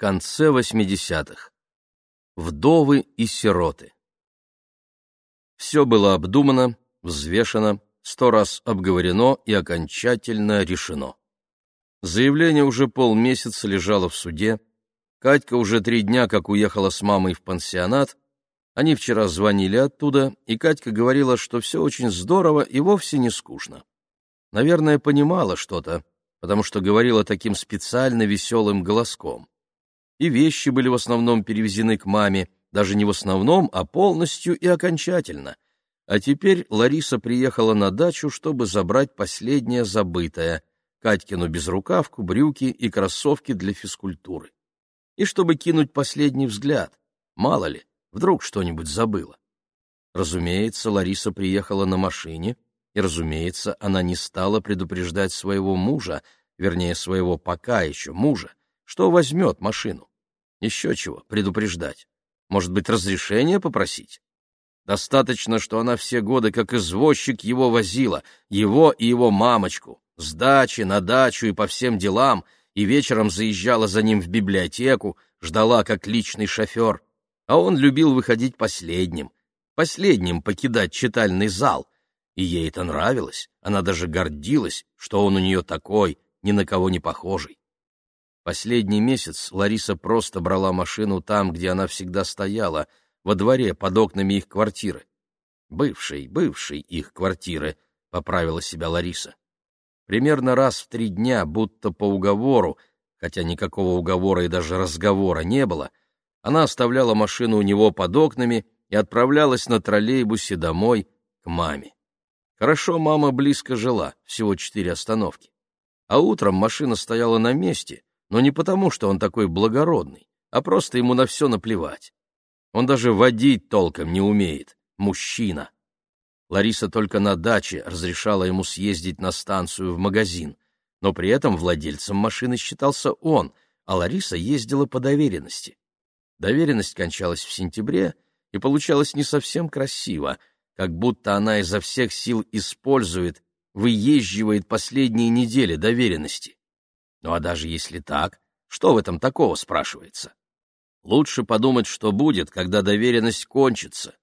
конце 80-х. Вдовы и сироты. Все было обдумано, взвешено, сто раз обговорено и окончательно решено. Заявление уже полмесяца лежало в суде, Катька уже три дня как уехала с мамой в пансионат, они вчера звонили оттуда, и Катька говорила, что все очень здорово и вовсе не скучно. Наверное, понимала что-то, потому что говорила таким специально веселым голоском. И вещи были в основном перевезены к маме, даже не в основном, а полностью и окончательно. А теперь Лариса приехала на дачу, чтобы забрать последнее забытое — Катькину безрукавку, брюки и кроссовки для физкультуры. И чтобы кинуть последний взгляд, мало ли, Вдруг что-нибудь забыла. Разумеется, Лариса приехала на машине, и, разумеется, она не стала предупреждать своего мужа, вернее, своего пока еще мужа, что возьмет машину. Еще чего предупреждать? Может быть, разрешение попросить? Достаточно, что она все годы как извозчик его возила, его и его мамочку, с дачи на дачу и по всем делам, и вечером заезжала за ним в библиотеку, ждала как личный шофер а он любил выходить последним, последним покидать читальный зал, и ей это нравилось, она даже гордилась, что он у нее такой, ни на кого не похожий. Последний месяц Лариса просто брала машину там, где она всегда стояла, во дворе под окнами их квартиры. Бывшей, бывшей их квартиры, — поправила себя Лариса. Примерно раз в три дня, будто по уговору, хотя никакого уговора и даже разговора не было, она оставляла машину у него под окнами и отправлялась на троллейбусе домой к маме. Хорошо мама близко жила, всего четыре остановки. А утром машина стояла на месте, но не потому, что он такой благородный, а просто ему на все наплевать. Он даже водить толком не умеет, мужчина. Лариса только на даче разрешала ему съездить на станцию в магазин, но при этом владельцем машины считался он, а Лариса ездила по доверенности. Доверенность кончалась в сентябре и получалось не совсем красиво, как будто она изо всех сил использует, выезживает последние недели доверенности. Ну а даже если так, что в этом такого, спрашивается? Лучше подумать, что будет, когда доверенность кончится.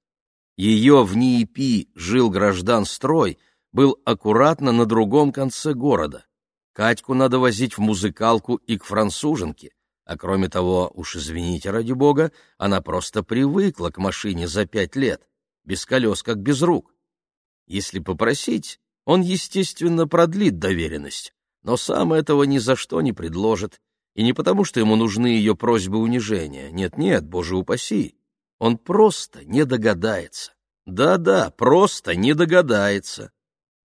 Ее в НИИПи жил граждан-строй, был аккуратно на другом конце города. Катьку надо возить в музыкалку и к француженке. А кроме того, уж извините ради бога, она просто привыкла к машине за пять лет, без колес, как без рук. Если попросить, он, естественно, продлит доверенность, но сам этого ни за что не предложит, и не потому, что ему нужны ее просьбы унижения. Нет-нет, боже упаси. Он просто не догадается. Да-да, просто не догадается.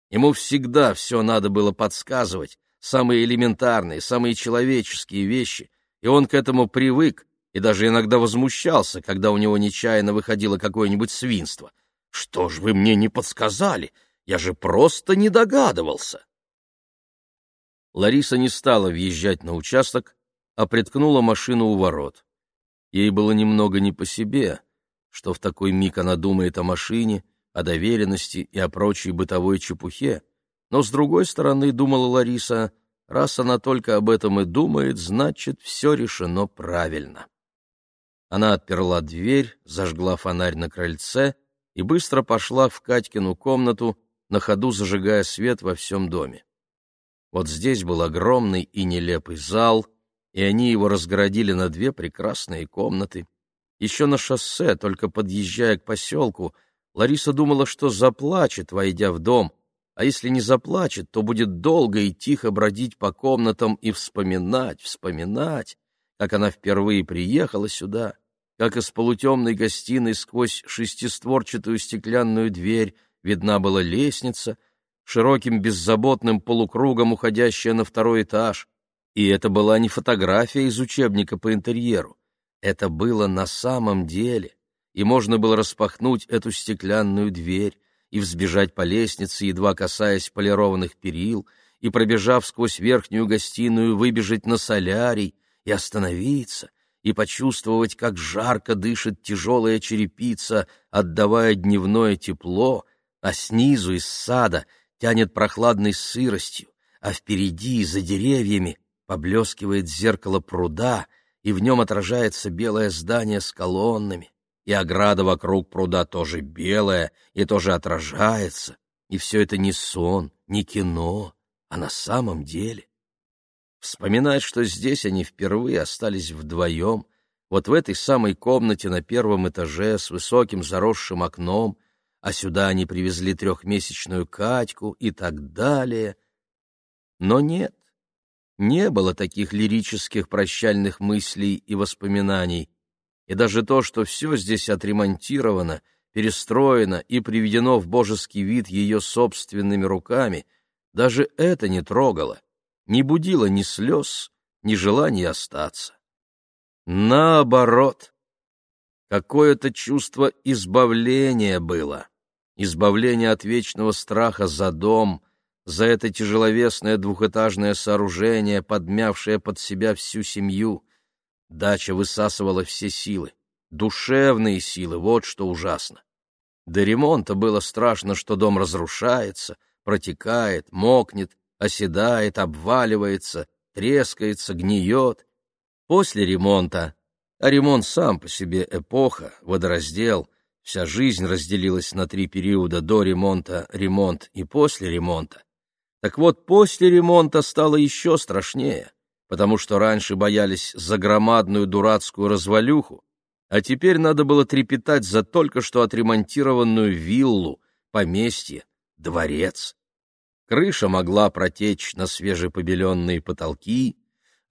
Ему всегда все надо было подсказывать, самые элементарные, самые человеческие вещи, и он к этому привык и даже иногда возмущался, когда у него нечаянно выходило какое-нибудь свинство. «Что ж вы мне не подсказали? Я же просто не догадывался!» Лариса не стала въезжать на участок, а приткнула машину у ворот. Ей было немного не по себе, что в такой миг она думает о машине, о доверенности и о прочей бытовой чепухе, но, с другой стороны, думала Лариса — Раз она только об этом и думает, значит, все решено правильно. Она отперла дверь, зажгла фонарь на крыльце и быстро пошла в Катькину комнату, на ходу зажигая свет во всем доме. Вот здесь был огромный и нелепый зал, и они его разгородили на две прекрасные комнаты. Еще на шоссе, только подъезжая к поселку, Лариса думала, что заплачет, войдя в дом — а если не заплачет, то будет долго и тихо бродить по комнатам и вспоминать, вспоминать, как она впервые приехала сюда, как из полутемной гостиной сквозь шестистворчатую стеклянную дверь видна была лестница, широким беззаботным полукругом уходящая на второй этаж. И это была не фотография из учебника по интерьеру. Это было на самом деле, и можно было распахнуть эту стеклянную дверь, и взбежать по лестнице, едва касаясь полированных перил, и, пробежав сквозь верхнюю гостиную, выбежать на солярий и остановиться, и почувствовать, как жарко дышит тяжелая черепица, отдавая дневное тепло, а снизу из сада тянет прохладной сыростью, а впереди, за деревьями, поблескивает зеркало пруда, и в нем отражается белое здание с колоннами, и ограда вокруг пруда тоже белая и тоже отражается, и все это не сон, не кино, а на самом деле. Вспоминать, что здесь они впервые остались вдвоем, вот в этой самой комнате на первом этаже с высоким заросшим окном, а сюда они привезли трехмесячную Катьку и так далее. Но нет, не было таких лирических прощальных мыслей и воспоминаний, и даже то, что все здесь отремонтировано, перестроено и приведено в божеский вид ее собственными руками, даже это не трогало, не будило ни слез, ни желания остаться. Наоборот, какое-то чувство избавления было, избавление от вечного страха за дом, за это тяжеловесное двухэтажное сооружение, подмявшее под себя всю семью — Дача высасывала все силы, душевные силы, вот что ужасно. До ремонта было страшно, что дом разрушается, протекает, мокнет, оседает, обваливается, трескается, гниет. После ремонта, а ремонт сам по себе эпоха, водораздел, вся жизнь разделилась на три периода до ремонта, ремонт и после ремонта. Так вот, после ремонта стало еще страшнее потому что раньше боялись за громадную дурацкую развалюху, а теперь надо было трепетать за только что отремонтированную виллу, поместье, дворец. Крыша могла протечь на свежепобеленные потолки,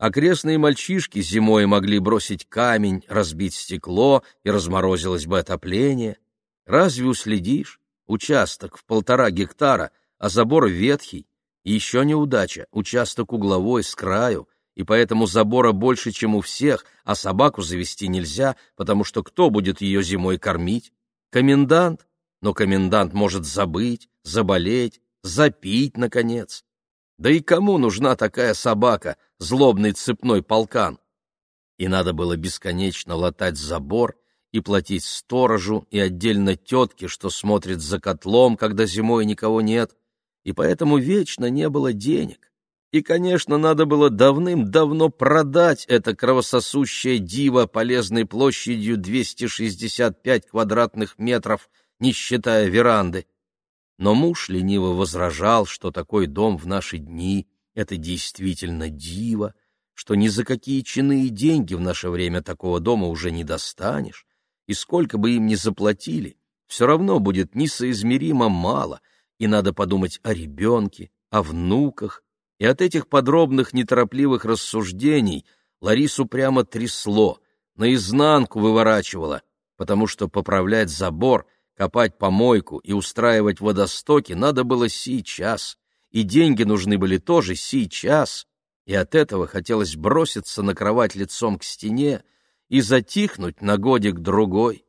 окрестные мальчишки зимой могли бросить камень, разбить стекло, и разморозилось бы отопление. Разве уследишь? Участок в полтора гектара, а забор ветхий. Еще неудача, участок угловой, с краю, и поэтому забора больше, чем у всех, а собаку завести нельзя, потому что кто будет ее зимой кормить? Комендант? Но комендант может забыть, заболеть, запить, наконец. Да и кому нужна такая собака, злобный цепной полкан? И надо было бесконечно латать забор и платить сторожу и отдельно тетке, что смотрит за котлом, когда зимой никого нет, и поэтому вечно не было денег. И, конечно, надо было давным-давно продать это кровососущее диво полезной площадью 265 квадратных метров, не считая веранды. Но муж лениво возражал, что такой дом в наши дни — это действительно диво, что ни за какие чины и деньги в наше время такого дома уже не достанешь, и сколько бы им ни заплатили, все равно будет несоизмеримо мало, и надо подумать о ребенке, о внуках, и от этих подробных неторопливых рассуждений Ларису прямо трясло, наизнанку выворачивало, потому что поправлять забор, копать помойку и устраивать водостоки надо было сейчас, и деньги нужны были тоже сейчас, и от этого хотелось броситься на кровать лицом к стене и затихнуть на годик-другой.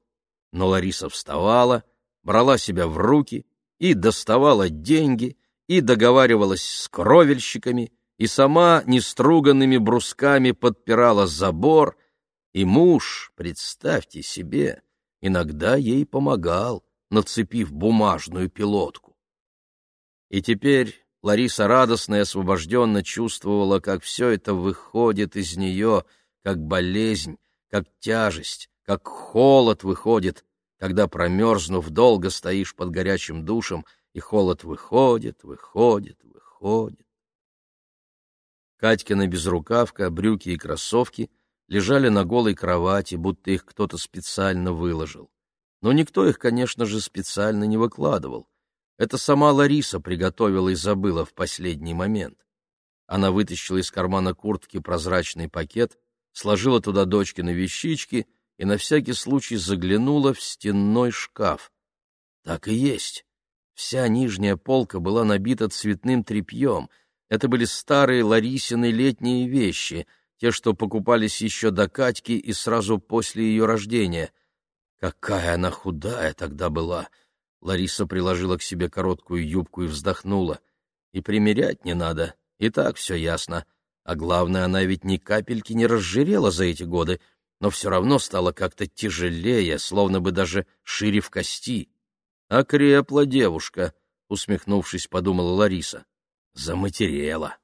Но Лариса вставала, брала себя в руки и доставала деньги — и договаривалась с кровельщиками, и сама неструганными брусками подпирала забор, и муж, представьте себе, иногда ей помогал, нацепив бумажную пилотку. И теперь Лариса радостно и освобожденно чувствовала, как все это выходит из нее, как болезнь, как тяжесть, как холод выходит, когда, промерзнув, долго стоишь под горячим душем — и холод выходит, выходит, выходит. Катькина безрукавка, брюки и кроссовки лежали на голой кровати, будто их кто-то специально выложил. Но никто их, конечно же, специально не выкладывал. Это сама Лариса приготовила и забыла в последний момент. Она вытащила из кармана куртки прозрачный пакет, сложила туда дочкины вещички и на всякий случай заглянула в стенной шкаф. Так и есть. Вся нижняя полка была набита цветным тряпьем. Это были старые Ларисины летние вещи, те, что покупались еще до Катьки и сразу после ее рождения. Какая она худая тогда была! Лариса приложила к себе короткую юбку и вздохнула. И примерять не надо, и так все ясно. А главное, она ведь ни капельки не разжирела за эти годы, но все равно стала как-то тяжелее, словно бы даже шире в кости. Окрепла девушка, усмехнувшись, подумала Лариса. Заматерела.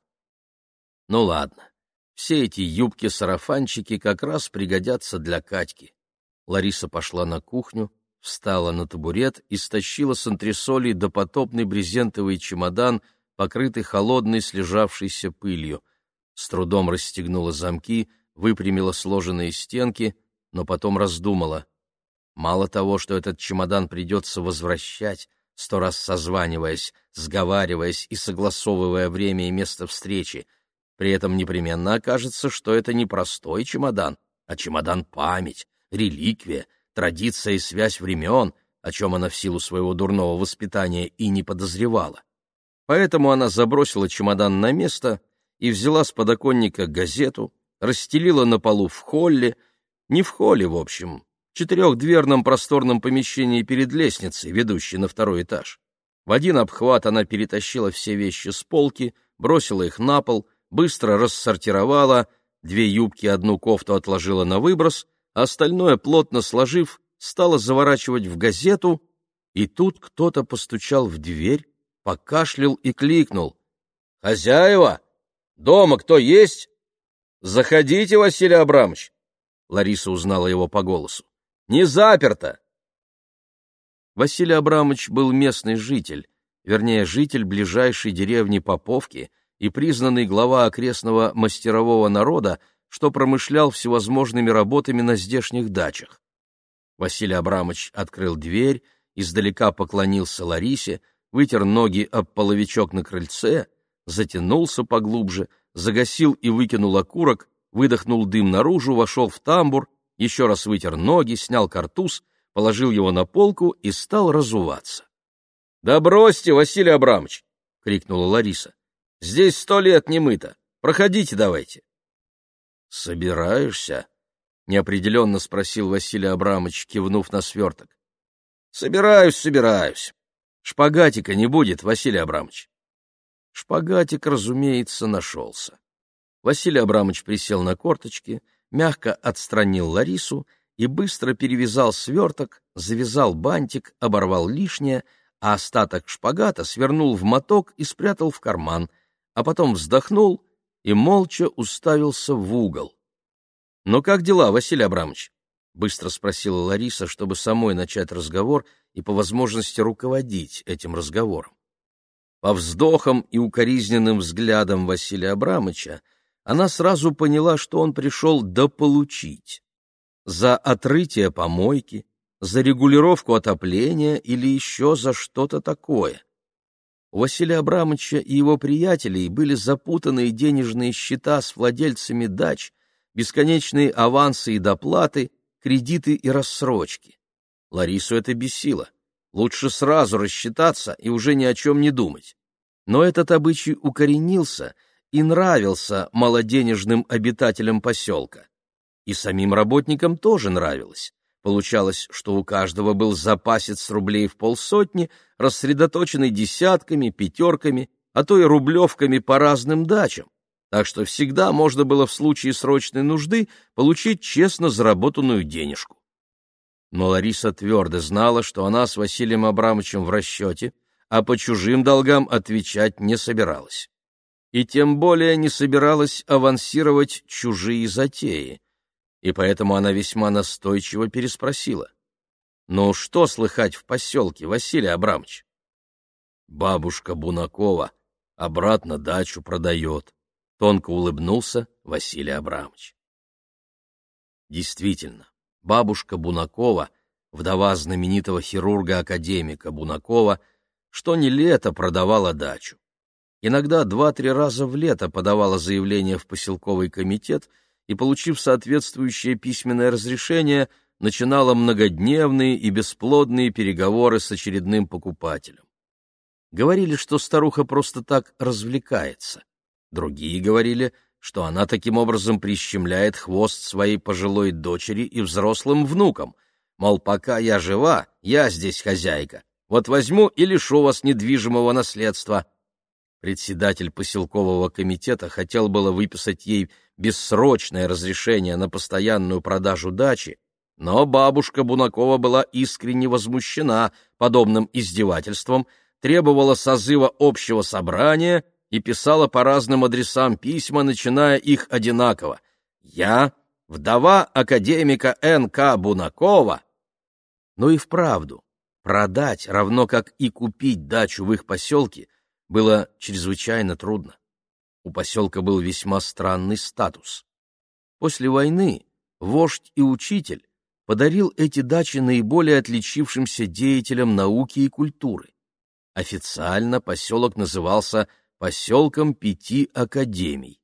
Ну ладно, Все эти юбки-сарафанчики как раз пригодятся для Катьки. Лариса пошла на кухню, встала на табурет и стащила с антресолей допотопный брезентовый чемодан, покрытый холодной слежавшейся пылью. С трудом расстегнула замки, выпрямила сложенные стенки, но потом раздумала. Мало того, что этот чемодан придется возвращать, сто раз созваниваясь, сговариваясь и согласовывая время и место встречи, при этом непременно окажется, что это не простой чемодан, а чемодан-память, реликвия, традиция и связь времен, о чем она в силу своего дурного воспитания и не подозревала. Поэтому она забросила чемодан на место и взяла с подоконника газету, расстелила на полу в холле, не в холле, в общем, в четырехдверном просторном помещении перед лестницей, ведущей на второй этаж. В один обхват она перетащила все вещи с полки, бросила их на пол, быстро рассортировала, две юбки одну кофту отложила на выброс, остальное, плотно сложив, стала заворачивать в газету, и тут кто-то постучал в дверь, покашлял и кликнул. «Хозяева! Дома кто есть? Заходите, Василий Абрамович!» Лариса узнала его по голосу. «Не заперто!» Василий Абрамович был местный житель, вернее, житель ближайшей деревни Поповки и признанный глава окрестного мастерового народа, что промышлял всевозможными работами на здешних дачах. Василий Абрамович открыл дверь, издалека поклонился Ларисе, вытер ноги об половичок на крыльце, затянулся поглубже, загасил и выкинул окурок, выдохнул дым наружу, вошел в тамбур, еще раз вытер ноги, снял картуз, положил его на полку и стал разуваться. — Да бросьте, Василий Абрамович! — крикнула Лариса. — Здесь сто лет не мыто. Проходите давайте. — Собираешься? — неопределенно спросил Василий Абрамович, кивнув на сверток. — Собираюсь, собираюсь. Шпагатика не будет, Василий Абрамович. Шпагатик, разумеется, нашелся. Василий Абрамович присел на корточки, мягко отстранил Ларису и быстро перевязал сверток, завязал бантик, оборвал лишнее, а остаток шпагата свернул в моток и спрятал в карман, а потом вздохнул и молча уставился в угол. — Ну как дела, Василий Абрамович? — быстро спросила Лариса, чтобы самой начать разговор и по возможности руководить этим разговором. По вздохам и укоризненным взглядам Василия Абрамовича она сразу поняла, что он пришел дополучить. За отрытие помойки, за регулировку отопления или еще за что-то такое. У Василия Абрамовича и его приятелей были запутанные денежные счета с владельцами дач, бесконечные авансы и доплаты, кредиты и рассрочки. Ларису это бесило. Лучше сразу рассчитаться и уже ни о чем не думать. Но этот обычай укоренился — и нравился малоденежным обитателям поселка. И самим работникам тоже нравилось. Получалось, что у каждого был запасец рублей в полсотни, рассредоточенный десятками, пятерками, а то и рублевками по разным дачам. Так что всегда можно было в случае срочной нужды получить честно заработанную денежку. Но Лариса твердо знала, что она с Василием Абрамовичем в расчете, а по чужим долгам отвечать не собиралась и тем более не собиралась авансировать чужие затеи, и поэтому она весьма настойчиво переспросила. «Ну что слыхать в поселке, Василий Абрамович?» «Бабушка Бунакова обратно дачу продает», — тонко улыбнулся Василий Абрамович. Действительно, бабушка Бунакова, вдова знаменитого хирурга-академика Бунакова, что не лето продавала дачу. Иногда два-три раза в лето подавала заявление в поселковый комитет и, получив соответствующее письменное разрешение, начинала многодневные и бесплодные переговоры с очередным покупателем. Говорили, что старуха просто так развлекается. Другие говорили, что она таким образом прищемляет хвост своей пожилой дочери и взрослым внукам. Мол, пока я жива, я здесь хозяйка. Вот возьму и лишу вас недвижимого наследства. Председатель поселкового комитета хотел было выписать ей бессрочное разрешение на постоянную продажу дачи, но бабушка Бунакова была искренне возмущена подобным издевательством, требовала созыва общего собрания и писала по разным адресам письма, начиная их одинаково. «Я, вдова академика Н.К. Бунакова». Но и вправду, продать, равно как и купить дачу в их поселке, было чрезвычайно трудно. У поселка был весьма странный статус. После войны вождь и учитель подарил эти дачи наиболее отличившимся деятелям науки и культуры. Официально поселок назывался поселком пяти академий.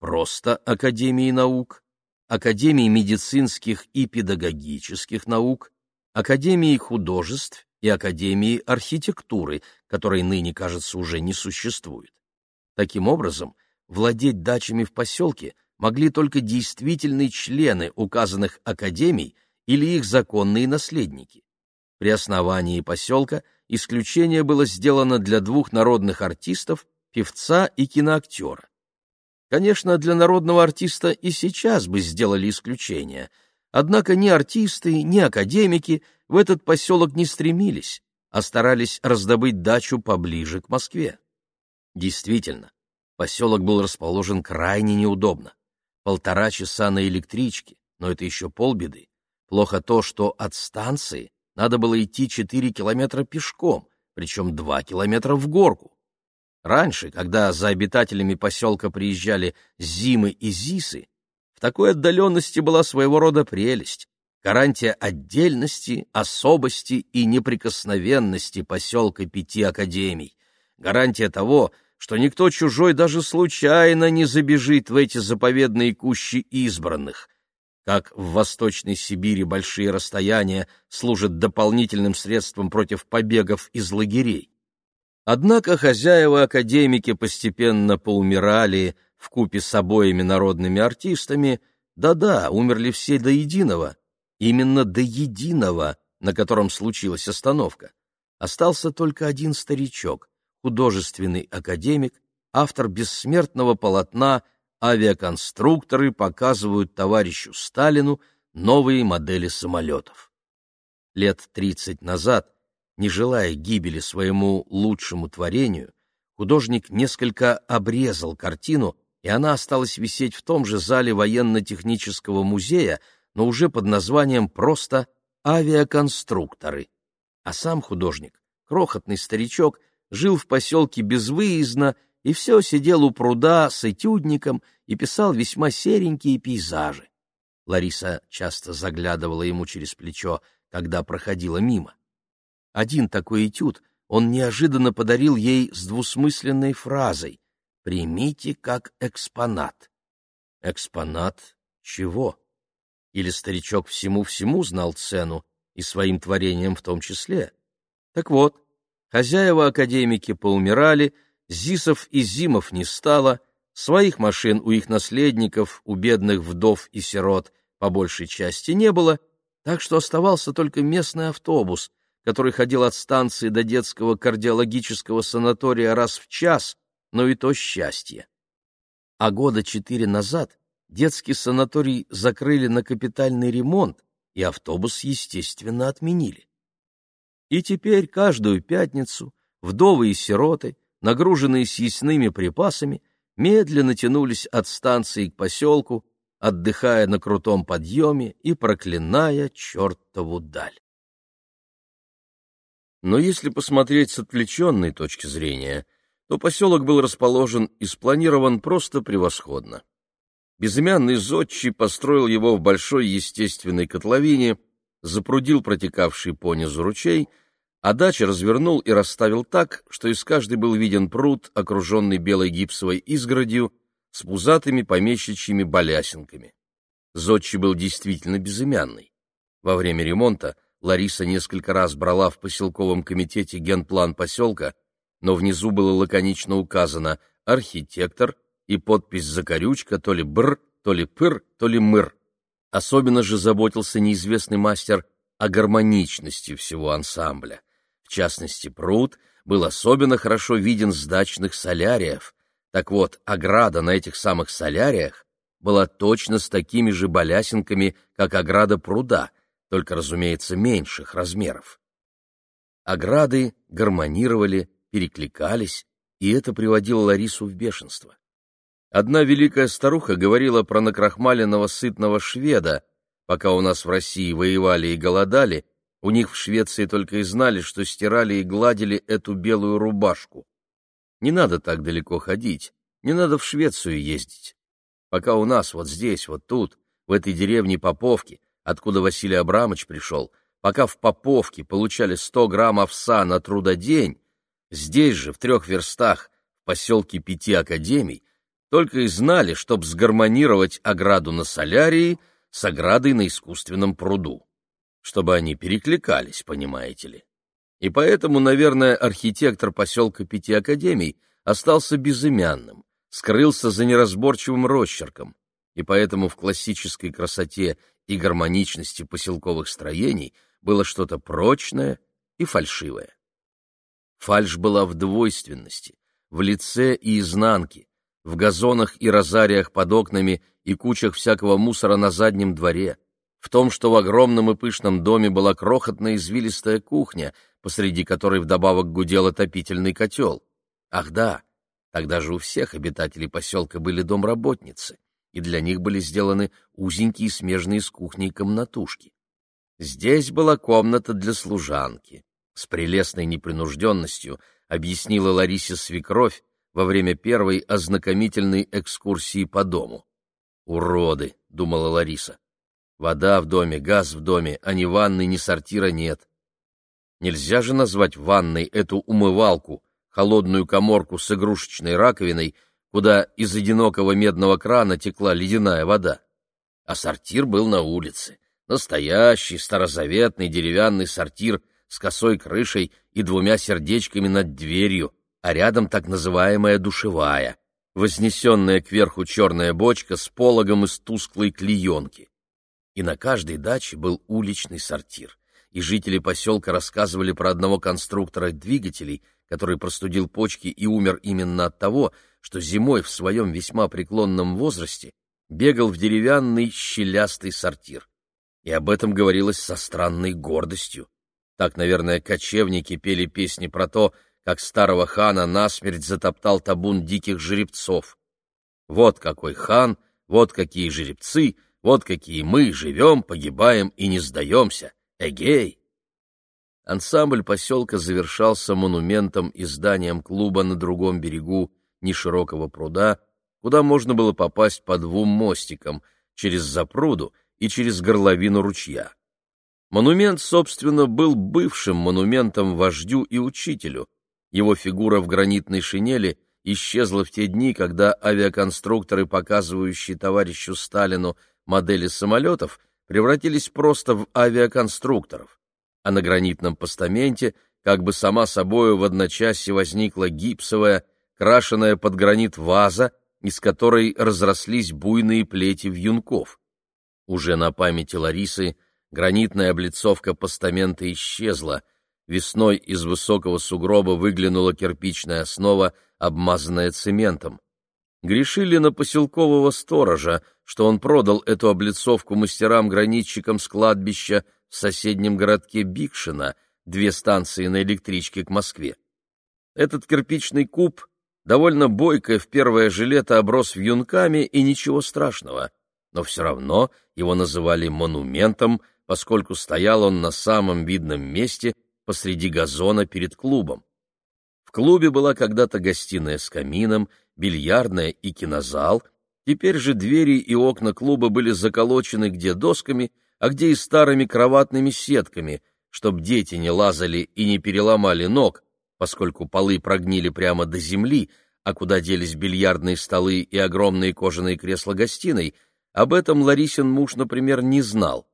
Просто Академии наук, Академии медицинских и педагогических наук, Академии художеств и Академии архитектуры, которой ныне, кажется, уже не существует. Таким образом, владеть дачами в поселке могли только действительные члены указанных академий или их законные наследники. При основании поселка исключение было сделано для двух народных артистов, певца и киноактера. Конечно, для народного артиста и сейчас бы сделали исключение, однако ни артисты, ни академики в этот поселок не стремились, а старались раздобыть дачу поближе к Москве. Действительно, поселок был расположен крайне неудобно. Полтора часа на электричке, но это еще полбеды. Плохо то, что от станции надо было идти 4 километра пешком, причем 2 километра в горку. Раньше, когда за обитателями поселка приезжали Зимы и Зисы, в такой отдаленности была своего рода прелесть, гарантия отдельности, особости и неприкосновенности поселка пяти академий, гарантия того, что никто чужой даже случайно не забежит в эти заповедные кущи избранных. Как в Восточной Сибири большие расстояния служат дополнительным средством против побегов из лагерей. Однако хозяева-академики постепенно поумирали в купе с обоими народными артистами, да-да, умерли все до единого, именно до единого, на котором случилась остановка. Остался только один старичок, художественный академик, автор бессмертного полотна «Авиаконструкторы показывают товарищу Сталину новые модели самолетов». Лет тридцать назад, не желая гибели своему лучшему творению, художник несколько обрезал картину, и она осталась висеть в том же зале военно-технического музея, но уже под названием просто «Авиаконструкторы». А сам художник, крохотный старичок, жил в поселке безвыездно и все сидел у пруда с этюдником и писал весьма серенькие пейзажи. Лариса часто заглядывала ему через плечо, когда проходила мимо. Один такой этюд он неожиданно подарил ей с двусмысленной фразой «Примите как экспонат». Экспонат чего? Или старичок всему-всему знал цену, и своим творением в том числе? Так вот, Хозяева-академики поумирали, Зисов и Зимов не стало, своих машин у их наследников, у бедных вдов и сирот, по большей части не было, так что оставался только местный автобус, который ходил от станции до детского кардиологического санатория раз в час, но и то счастье. А года четыре назад детский санаторий закрыли на капитальный ремонт, и автобус, естественно, отменили. И теперь каждую пятницу вдовы и сироты, нагруженные съестными припасами, медленно тянулись от станции к поселку, отдыхая на крутом подъеме и проклиная чертову даль. Но если посмотреть с отвлеченной точки зрения, то поселок был расположен и спланирован просто превосходно. Безымянный зодчий построил его в большой естественной котловине, запрудил протекавший по низу ручей, а дача развернул и расставил так, что из каждой был виден пруд, окруженный белой гипсовой изгородью с пузатыми помещичьими балясинками. Зодчий был действительно безымянный. Во время ремонта Лариса несколько раз брала в поселковом комитете генплан поселка, но внизу было лаконично указано «архитектор» и подпись «закорючка» то ли «бр», то ли «пыр», то ли «мыр». Особенно же заботился неизвестный мастер о гармоничности всего ансамбля. В частности, пруд был особенно хорошо виден с дачных соляриев. Так вот, ограда на этих самых соляриях была точно с такими же балясинками, как ограда пруда, только, разумеется, меньших размеров. Ограды гармонировали, перекликались, и это приводило Ларису в бешенство. Одна великая старуха говорила про накрахмаленного сытного шведа, пока у нас в России воевали и голодали, у них в Швеции только и знали, что стирали и гладили эту белую рубашку. Не надо так далеко ходить, не надо в Швецию ездить. Пока у нас вот здесь, вот тут, в этой деревне Поповки, откуда Василий Абрамович пришел, пока в Поповке получали сто грамм овса на трудодень, здесь же, в трех верстах, в поселке Пяти Академий, только и знали, чтоб сгармонировать ограду на солярии с оградой на искусственном пруду чтобы они перекликались, понимаете ли. И поэтому, наверное, архитектор поселка Пяти Академий остался безымянным, скрылся за неразборчивым росчерком, и поэтому в классической красоте и гармоничности поселковых строений было что-то прочное и фальшивое. Фальшь была в двойственности, в лице и изнанке, в газонах и розариях под окнами и кучах всякого мусора на заднем дворе, в том, что в огромном и пышном доме была крохотная извилистая кухня, посреди которой вдобавок гудел отопительный котел. Ах да, тогда же у всех обитателей поселка были домработницы, и для них были сделаны узенькие смежные с кухней комнатушки. Здесь была комната для служанки. С прелестной непринужденностью объяснила Ларисе свекровь во время первой ознакомительной экскурсии по дому. «Уроды!» — думала Лариса. Вода в доме, газ в доме, а ни ванны, ни сортира нет. Нельзя же назвать ванной эту умывалку, холодную коморку с игрушечной раковиной, куда из одинокого медного крана текла ледяная вода. А сортир был на улице. Настоящий, старозаветный деревянный сортир с косой крышей и двумя сердечками над дверью, а рядом так называемая душевая, вознесенная кверху черная бочка с пологом из тусклой клеенки и на каждой даче был уличный сортир, и жители поселка рассказывали про одного конструктора двигателей, который простудил почки и умер именно от того, что зимой в своем весьма преклонном возрасте бегал в деревянный щелястый сортир. И об этом говорилось со странной гордостью. Так, наверное, кочевники пели песни про то, как старого хана насмерть затоптал табун диких жеребцов. Вот какой хан, вот какие жеребцы, вот какие мы живем, погибаем и не сдаемся. Эгей! Ансамбль поселка завершался монументом и зданием клуба на другом берегу неширокого пруда, куда можно было попасть по двум мостикам, через запруду и через горловину ручья. Монумент, собственно, был бывшим монументом вождю и учителю. Его фигура в гранитной шинели исчезла в те дни, когда авиаконструкторы, показывающие товарищу Сталину модели самолетов превратились просто в авиаконструкторов, а на гранитном постаменте как бы сама собою в одночасье возникла гипсовая, крашеная под гранит ваза, из которой разрослись буйные плети вьюнков. Уже на памяти Ларисы гранитная облицовка постамента исчезла, весной из высокого сугроба выглянула кирпичная основа, обмазанная цементом. Грешили на поселкового сторожа, что он продал эту облицовку мастерам-гранитчикам с кладбища в соседнем городке Бикшина, две станции на электричке к Москве. Этот кирпичный куб довольно бойко в первое же лето оброс вьюнками и ничего страшного, но все равно его называли монументом, поскольку стоял он на самом видном месте посреди газона перед клубом. В клубе была когда-то гостиная с камином, бильярдная и кинозал — Теперь же двери и окна клуба были заколочены где досками, а где и старыми кроватными сетками, чтоб дети не лазали и не переломали ног, поскольку полы прогнили прямо до земли, а куда делись бильярдные столы и огромные кожаные кресла гостиной, об этом Ларисин муж, например, не знал.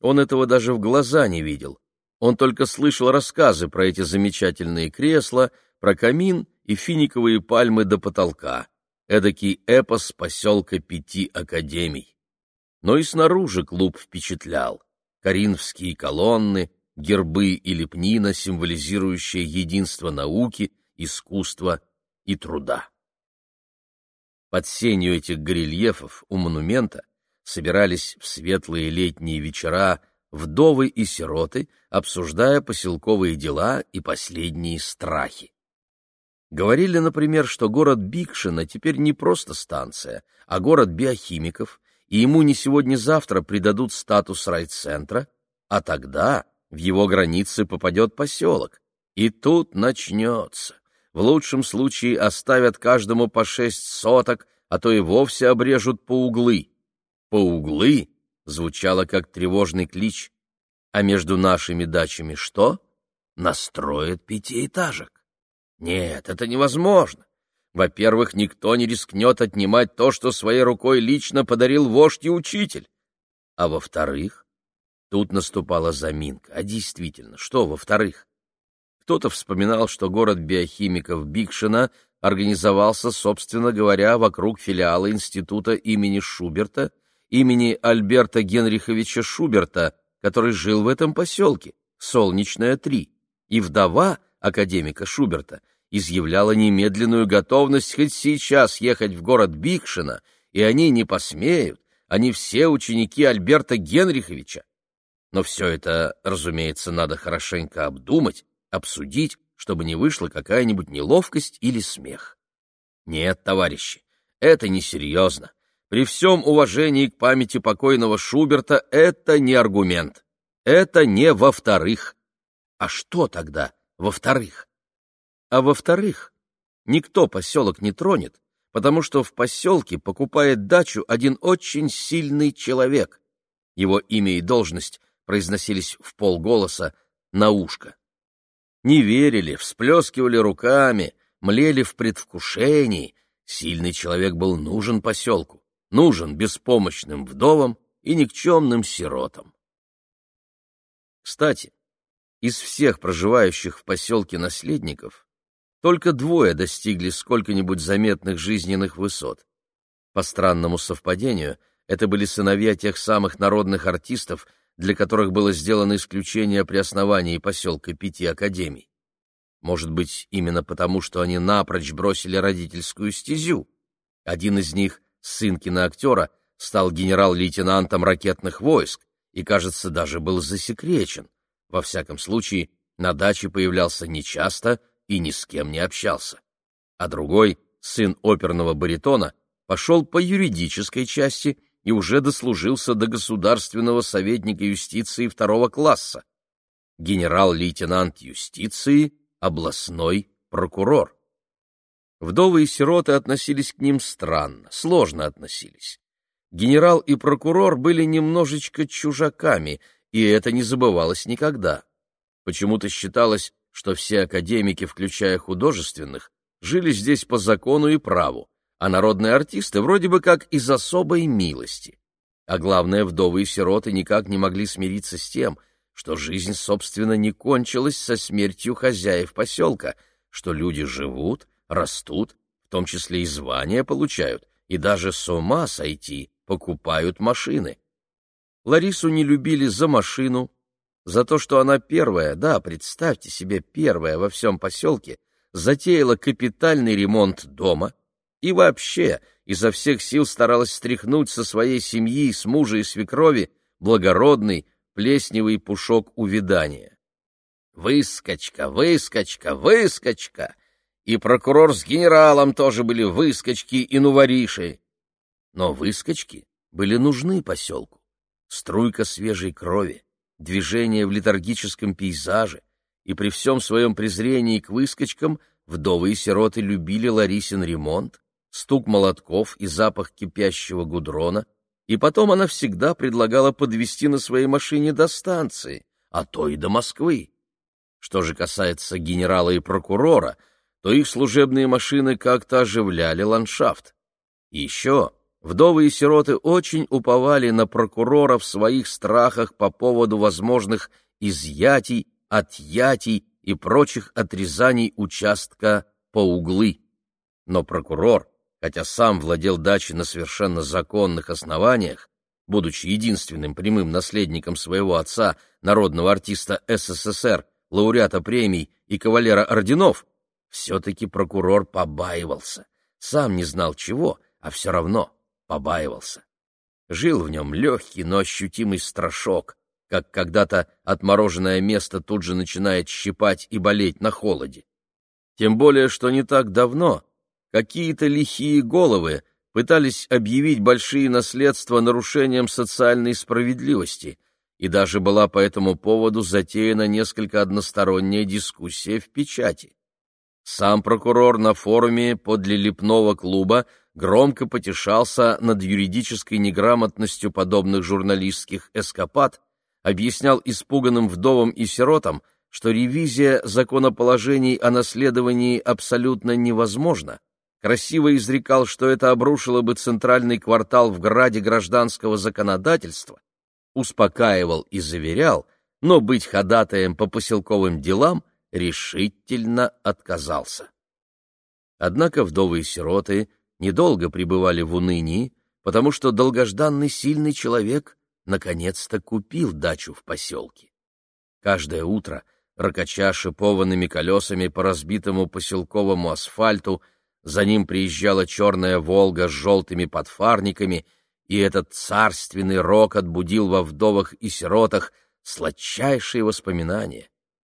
Он этого даже в глаза не видел. Он только слышал рассказы про эти замечательные кресла, про камин и финиковые пальмы до потолка эдакий эпос поселка пяти академий. Но и снаружи клуб впечатлял. Коринфские колонны, гербы и лепнина, символизирующие единство науки, искусства и труда. Под сенью этих горельефов у монумента собирались в светлые летние вечера вдовы и сироты, обсуждая поселковые дела и последние страхи. Говорили, например, что город Бикшина теперь не просто станция, а город биохимиков, и ему не сегодня-завтра придадут статус райцентра, а тогда в его границы попадет поселок. И тут начнется. В лучшем случае оставят каждому по шесть соток, а то и вовсе обрежут по углы. По углы звучало как тревожный клич. А между нашими дачами что? Настроят пятиэтажек. Нет, это невозможно. Во-первых, никто не рискнет отнимать то, что своей рукой лично подарил вождь и учитель. А во-вторых, тут наступала заминка. А действительно, что во-вторых? Кто-то вспоминал, что город биохимиков Бикшина организовался, собственно говоря, вокруг филиала института имени Шуберта, имени Альберта Генриховича Шуберта, который жил в этом поселке, Солнечная 3, и вдова академика Шуберта изъявляла немедленную готовность хоть сейчас ехать в город Бикшина, и они не посмеют, они все ученики Альберта Генриховича. Но все это, разумеется, надо хорошенько обдумать, обсудить, чтобы не вышла какая-нибудь неловкость или смех. Нет, товарищи, это несерьезно. При всем уважении к памяти покойного Шуберта это не аргумент. Это не во-вторых. А что тогда во-вторых? А во-вторых, никто поселок не тронет, потому что в поселке покупает дачу один очень сильный человек. Его имя и должность произносились в полголоса на ушко не верили, всплескивали руками, млели в предвкушении. Сильный человек был нужен поселку, нужен беспомощным вдовам и никчемным сиротам. Кстати, из всех проживающих в поселке наследников только двое достигли сколько-нибудь заметных жизненных высот. По странному совпадению, это были сыновья тех самых народных артистов, для которых было сделано исключение при основании поселка пяти академий. Может быть, именно потому, что они напрочь бросили родительскую стезю. Один из них, сын киноактера, стал генерал-лейтенантом ракетных войск и, кажется, даже был засекречен. Во всяком случае, на даче появлялся нечасто и ни с кем не общался. А другой, сын оперного баритона, пошел по юридической части и уже дослужился до государственного советника юстиции второго класса. Генерал-лейтенант юстиции — областной прокурор. Вдовы и сироты относились к ним странно, сложно относились. Генерал и прокурор были немножечко чужаками, и это не забывалось никогда. Почему-то считалось, что все академики, включая художественных, жили здесь по закону и праву, а народные артисты вроде бы как из особой милости. А главное, вдовы и сироты никак не могли смириться с тем, что жизнь, собственно, не кончилась со смертью хозяев поселка, что люди живут, растут, в том числе и звания получают, и даже с ума сойти покупают машины. Ларису не любили за машину, за то, что она первая, да, представьте себе, первая во всем поселке, затеяла капитальный ремонт дома — и вообще изо всех сил старалась стряхнуть со своей семьи, с мужа и свекрови благородный плесневый пушок увядания. Выскочка, выскочка, выскочка! И прокурор с генералом тоже были выскочки и нувориши. Но выскочки были нужны поселку. Струйка свежей крови, движение в летаргическом пейзаже, и при всем своем презрении к выскочкам вдовы и сироты любили Ларисин ремонт, стук молотков и запах кипящего гудрона, и потом она всегда предлагала подвести на своей машине до станции, а то и до Москвы. Что же касается генерала и прокурора, то их служебные машины как-то оживляли ландшафт. Еще вдовы и сироты очень уповали на прокурора в своих страхах по поводу возможных изъятий, отъятий и прочих отрезаний участка по углы. Но прокурор хотя сам владел дачей на совершенно законных основаниях, будучи единственным прямым наследником своего отца, народного артиста СССР, лауреата премий и кавалера орденов, все-таки прокурор побаивался. Сам не знал чего, а все равно побаивался. Жил в нем легкий, но ощутимый страшок, как когда-то отмороженное место тут же начинает щипать и болеть на холоде. Тем более, что не так давно какие-то лихие головы пытались объявить большие наследства нарушением социальной справедливости, и даже была по этому поводу затеяна несколько односторонняя дискуссия в печати. Сам прокурор на форуме подле Лепного клуба громко потешался над юридической неграмотностью подобных журналистских эскапад, объяснял испуганным вдовам и сиротам, что ревизия законоположений о наследовании абсолютно невозможна, красиво изрекал, что это обрушило бы центральный квартал в граде гражданского законодательства, успокаивал и заверял, но быть ходатаем по поселковым делам решительно отказался. Однако вдовы и сироты недолго пребывали в унынии, потому что долгожданный сильный человек наконец-то купил дачу в поселке. Каждое утро, ракача шипованными колесами по разбитому поселковому асфальту, за ним приезжала черная «Волга» с желтыми подфарниками, и этот царственный рок отбудил во вдовах и сиротах сладчайшие воспоминания,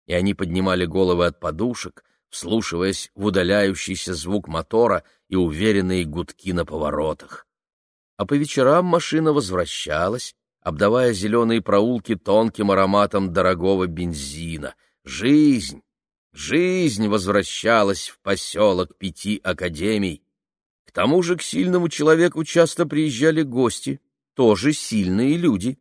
и они поднимали головы от подушек, вслушиваясь в удаляющийся звук мотора и уверенные гудки на поворотах. А по вечерам машина возвращалась, обдавая зеленые проулки тонким ароматом дорогого бензина. Жизнь, жизнь возвращалась в поселок пяти академий. К тому же к сильному человеку часто приезжали гости, тоже сильные люди.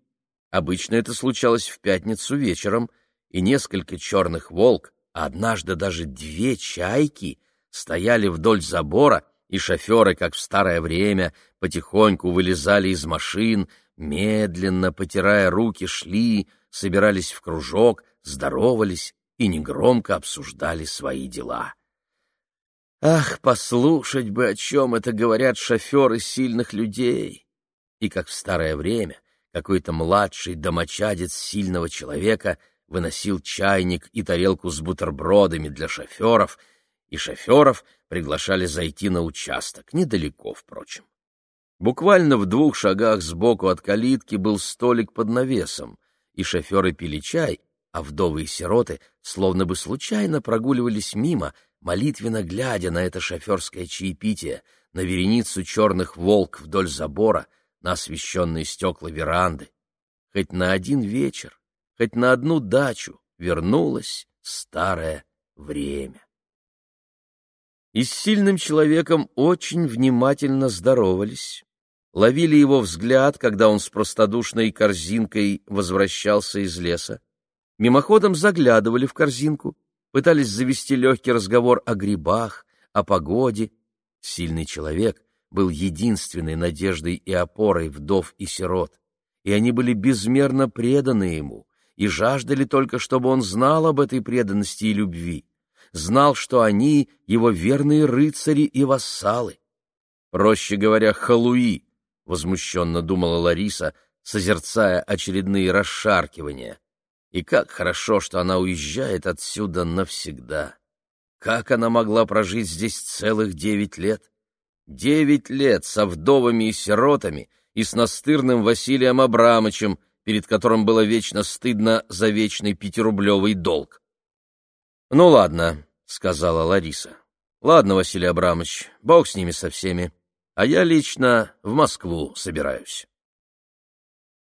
Обычно это случалось в пятницу вечером, и несколько черных волк, а однажды даже две чайки стояли вдоль забора и шоферы, как в старое время, потихоньку вылезали из машин, медленно, потирая руки, шли, собирались в кружок, здоровались и негромко обсуждали свои дела. Ах, послушать бы, о чем это говорят шоферы сильных людей! И как в старое время какой-то младший домочадец сильного человека выносил чайник и тарелку с бутербродами для шоферов — и шоферов приглашали зайти на участок, недалеко, впрочем. Буквально в двух шагах сбоку от калитки был столик под навесом, и шоферы пили чай, а вдовы и сироты словно бы случайно прогуливались мимо, молитвенно глядя на это шоферское чаепитие, на вереницу черных волк вдоль забора, на освещенные стекла веранды. Хоть на один вечер, хоть на одну дачу вернулось старое время и с сильным человеком очень внимательно здоровались, ловили его взгляд, когда он с простодушной корзинкой возвращался из леса, мимоходом заглядывали в корзинку, пытались завести легкий разговор о грибах, о погоде. Сильный человек был единственной надеждой и опорой вдов и сирот, и они были безмерно преданы ему и жаждали только, чтобы он знал об этой преданности и любви знал, что они — его верные рыцари и вассалы. Проще говоря, халуи, — возмущенно думала Лариса, созерцая очередные расшаркивания. И как хорошо, что она уезжает отсюда навсегда. Как она могла прожить здесь целых девять лет? Девять лет со вдовами и сиротами и с настырным Василием Абрамычем, перед которым было вечно стыдно за вечный пятирублевый долг. «Ну ладно», — сказала Лариса. «Ладно, Василий Абрамович, бог с ними со всеми, а я лично в Москву собираюсь».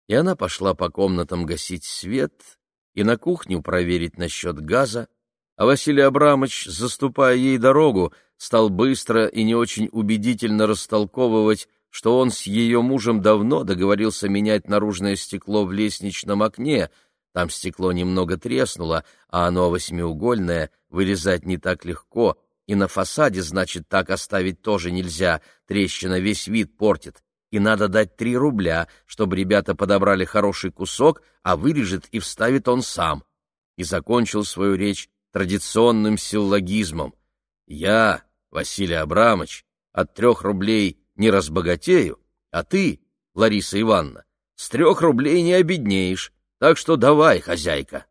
И она пошла по комнатам гасить свет и на кухню проверить насчет газа, а Василий Абрамович, заступая ей дорогу, стал быстро и не очень убедительно растолковывать, что он с ее мужем давно договорился менять наружное стекло в лестничном окне, там стекло немного треснуло, а оно восьмиугольное, вырезать не так легко, и на фасаде, значит, так оставить тоже нельзя, трещина весь вид портит. И надо дать три рубля, чтобы ребята подобрали хороший кусок, а вырежет и вставит он сам. И закончил свою речь традиционным силлогизмом. «Я, Василий Абрамович, от трех рублей не разбогатею, а ты, Лариса Ивановна, с трех рублей не обеднеешь, так что давай, хозяйка.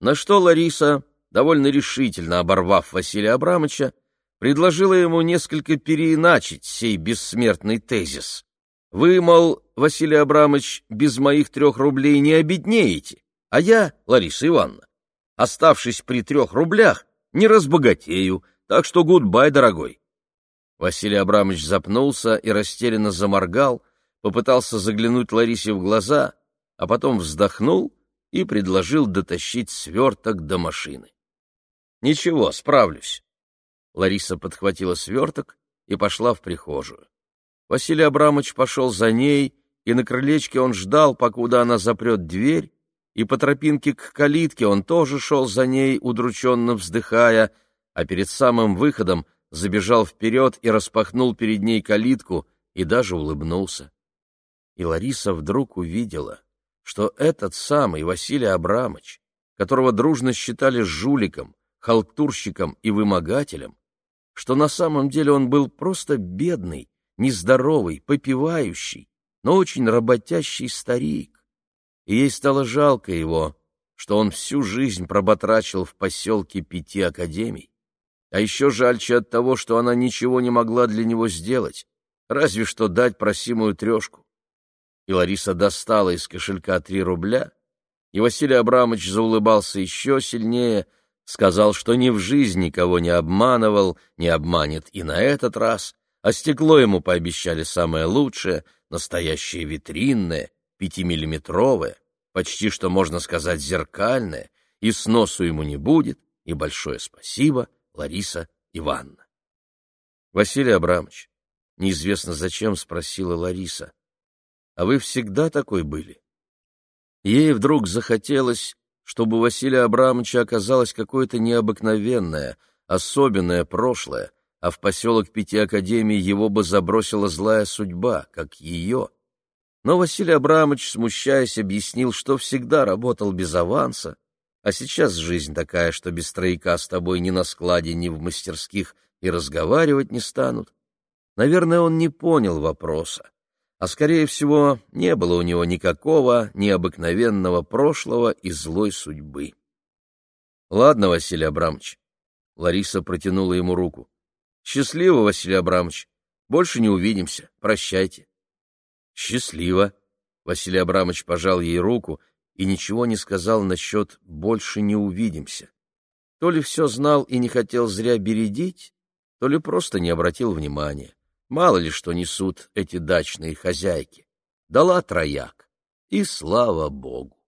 На что Лариса, довольно решительно оборвав Василия Абрамовича, предложила ему несколько переиначить сей бессмертный тезис. Вы, мол, Василий Абрамович, без моих трех рублей не обеднеете, а я, Лариса Ивановна, оставшись при трех рублях, не разбогатею, так что гудбай, дорогой. Василий Абрамович запнулся и растерянно заморгал, попытался заглянуть Ларисе в глаза, а потом вздохнул и предложил дотащить сверток до машины. «Ничего, справлюсь». Лариса подхватила сверток и пошла в прихожую. Василий Абрамович пошел за ней, и на крылечке он ждал, покуда она запрет дверь, и по тропинке к калитке он тоже шел за ней, удрученно вздыхая, а перед самым выходом забежал вперед и распахнул перед ней калитку и даже улыбнулся. И Лариса вдруг увидела, что этот самый Василий Абрамович, которого дружно считали жуликом, халтурщиком и вымогателем, что на самом деле он был просто бедный, нездоровый, попивающий, но очень работящий старик. И ей стало жалко его, что он всю жизнь проботрачил в поселке пяти академий, а еще жальче от того, что она ничего не могла для него сделать, разве что дать просимую трешку. И Лариса достала из кошелька три рубля, и Василий Абрамович заулыбался еще сильнее, сказал, что ни в жизни никого не обманывал, не обманет и на этот раз, а стекло ему пообещали самое лучшее, настоящее витринное, пятимиллиметровое, почти что, можно сказать, зеркальное, и сносу ему не будет, и большое спасибо — Лариса Ивановна. Василий Абрамович, неизвестно зачем спросила Лариса, а вы всегда такой были? Ей вдруг захотелось, чтобы у Василия Абрамовича оказалось какое-то необыкновенное, особенное прошлое, а в поселок Пяти Академий его бы забросила злая судьба, как ее. Но Василий Абрамович, смущаясь, объяснил, что всегда работал без аванса, а сейчас жизнь такая, что без трояка с тобой ни на складе, ни в мастерских и разговаривать не станут. Наверное, он не понял вопроса, а, скорее всего, не было у него никакого необыкновенного прошлого и злой судьбы. — Ладно, Василий Абрамович. Лариса протянула ему руку. — Счастливо, Василий Абрамович. Больше не увидимся. Прощайте. — Счастливо. Василий Абрамович пожал ей руку и ничего не сказал насчет «больше не увидимся». То ли все знал и не хотел зря бередить, то ли просто не обратил внимания. Мало ли что несут эти дачные хозяйки. Дала трояк, и слава богу.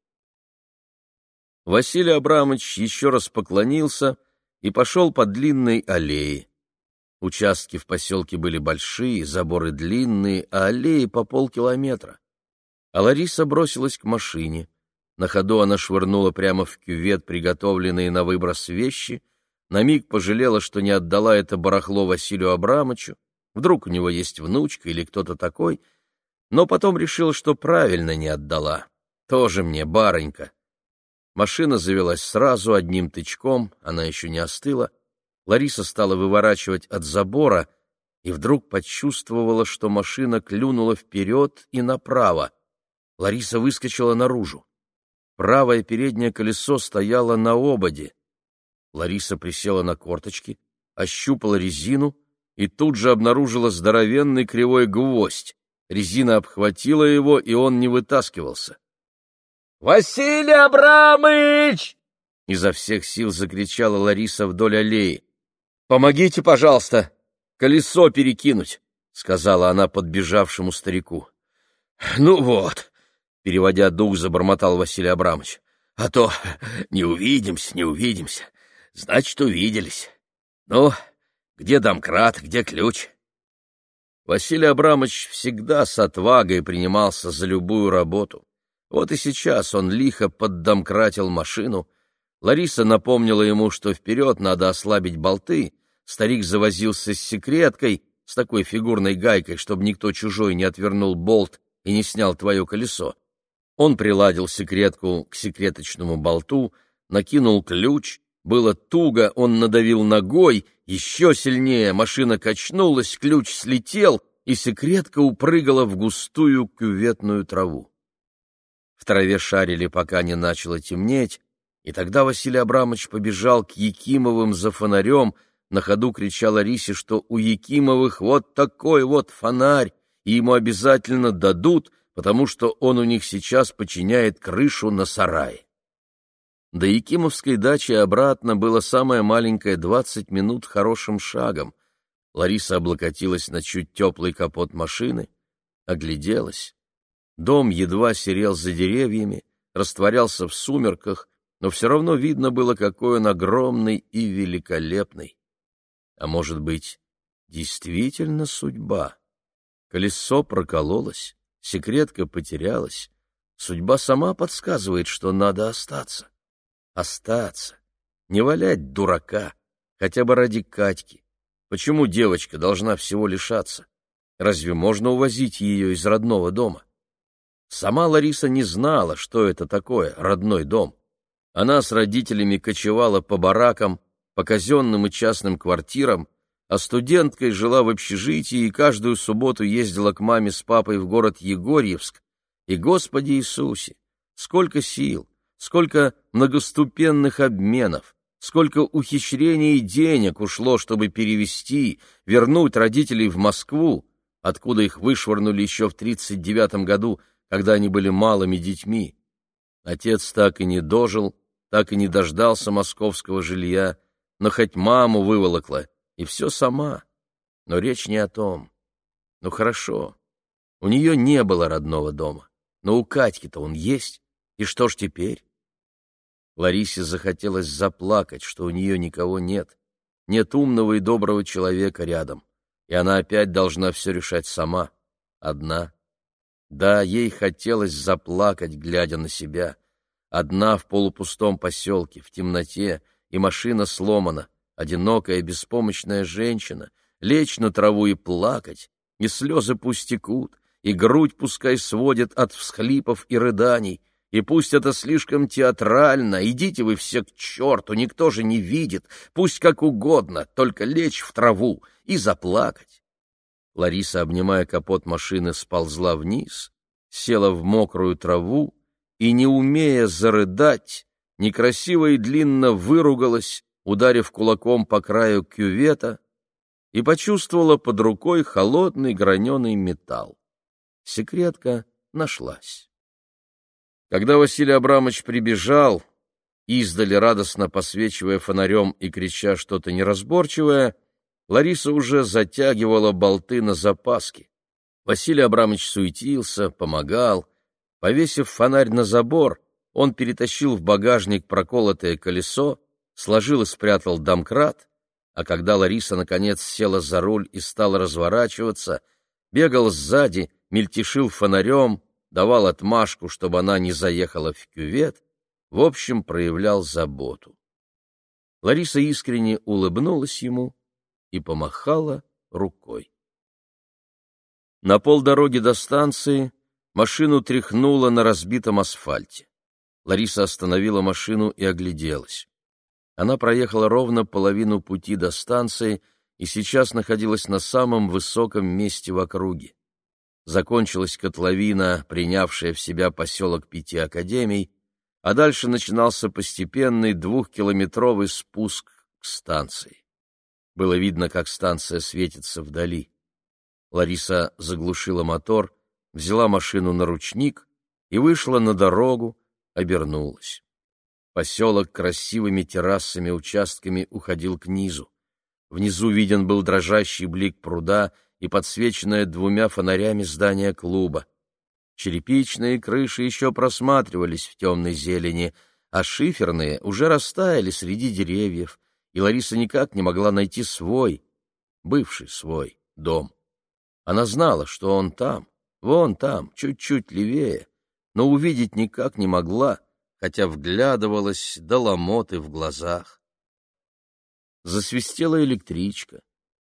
Василий Абрамович еще раз поклонился и пошел по длинной аллее. Участки в поселке были большие, заборы длинные, а аллеи по полкилометра. А Лариса бросилась к машине. На ходу она швырнула прямо в кювет приготовленные на выброс вещи, на миг пожалела, что не отдала это барахло Василию Абрамовичу, вдруг у него есть внучка или кто-то такой, но потом решила, что правильно не отдала. Тоже мне барынька. Машина завелась сразу одним тычком, она еще не остыла. Лариса стала выворачивать от забора и вдруг почувствовала, что машина клюнула вперед и направо. Лариса выскочила наружу. Правое переднее колесо стояло на ободе. Лариса присела на корточки, ощупала резину и тут же обнаружила здоровенный кривой гвоздь. Резина обхватила его, и он не вытаскивался. «Василий Абрамыч!» — изо всех сил закричала Лариса вдоль аллеи. «Помогите, пожалуйста, колесо перекинуть!» — сказала она подбежавшему старику. «Ну вот, переводя дух, забормотал Василий Абрамович. А то не увидимся, не увидимся. Значит, увиделись. Ну, где домкрат, где ключ? Василий Абрамович всегда с отвагой принимался за любую работу. Вот и сейчас он лихо поддомкратил машину. Лариса напомнила ему, что вперед надо ослабить болты. Старик завозился с секреткой, с такой фигурной гайкой, чтобы никто чужой не отвернул болт и не снял твое колесо. Он приладил секретку к секреточному болту, накинул ключ, было туго, он надавил ногой, еще сильнее машина качнулась, ключ слетел, и секретка упрыгала в густую кюветную траву. В траве шарили, пока не начало темнеть, и тогда Василий Абрамович побежал к Якимовым за фонарем, на ходу кричал Арисе, что у Якимовых вот такой вот фонарь, и ему обязательно дадут, потому что он у них сейчас подчиняет крышу на сарае. До Якимовской дачи обратно было самое маленькое двадцать минут хорошим шагом. Лариса облокотилась на чуть теплый капот машины, огляделась. Дом едва серел за деревьями, растворялся в сумерках, но все равно видно было, какой он огромный и великолепный. А может быть, действительно судьба? Колесо прокололось, секретка потерялась. Судьба сама подсказывает, что надо остаться. Остаться. Не валять дурака, хотя бы ради Катьки. Почему девочка должна всего лишаться? Разве можно увозить ее из родного дома? Сама Лариса не знала, что это такое родной дом. Она с родителями кочевала по баракам, по казенным и частным квартирам, а студенткой жила в общежитии и каждую субботу ездила к маме с папой в город Егорьевск. И, Господи Иисусе, сколько сил, сколько многоступенных обменов, сколько ухищрений и денег ушло, чтобы перевести, вернуть родителей в Москву, откуда их вышвырнули еще в 39 году, когда они были малыми детьми. Отец так и не дожил, так и не дождался московского жилья, но хоть маму выволокла, и все сама. Но речь не о том. Ну хорошо, у нее не было родного дома, но у Катьки-то он есть, и что ж теперь? Ларисе захотелось заплакать, что у нее никого нет, нет умного и доброго человека рядом, и она опять должна все решать сама, одна. Да, ей хотелось заплакать, глядя на себя, одна в полупустом поселке, в темноте, и машина сломана, одинокая беспомощная женщина, лечь на траву и плакать, и слезы пусть текут, и грудь пускай сводит от всхлипов и рыданий, и пусть это слишком театрально, идите вы все к черту, никто же не видит, пусть как угодно, только лечь в траву и заплакать. Лариса, обнимая капот машины, сползла вниз, села в мокрую траву и, не умея зарыдать, некрасиво и длинно выругалась, ударив кулаком по краю кювета, и почувствовала под рукой холодный граненый металл. Секретка нашлась. Когда Василий Абрамович прибежал, издали радостно посвечивая фонарем и крича что-то неразборчивое, Лариса уже затягивала болты на запаски. Василий Абрамович суетился, помогал. Повесив фонарь на забор, он перетащил в багажник проколотое колесо, сложил и спрятал домкрат, а когда Лариса наконец села за руль и стала разворачиваться, бегал сзади, мельтешил фонарем, давал отмашку, чтобы она не заехала в кювет, в общем, проявлял заботу. Лариса искренне улыбнулась ему и помахала рукой. На полдороги до станции машину тряхнуло на разбитом асфальте. Лариса остановила машину и огляделась. Она проехала ровно половину пути до станции и сейчас находилась на самом высоком месте в округе. Закончилась котловина, принявшая в себя поселок пяти академий, а дальше начинался постепенный двухкилометровый спуск к станции. Было видно, как станция светится вдали. Лариса заглушила мотор, взяла машину на ручник и вышла на дорогу, обернулась. Поселок красивыми террасами участками уходил к низу. Внизу виден был дрожащий блик пруда и подсвеченное двумя фонарями здание клуба. Черепичные крыши еще просматривались в темной зелени, а шиферные уже растаяли среди деревьев, и Лариса никак не могла найти свой, бывший свой, дом. Она знала, что он там, вон там, чуть-чуть левее, но увидеть никак не могла, хотя вглядывалась до ломоты в глазах. Засвистела электричка.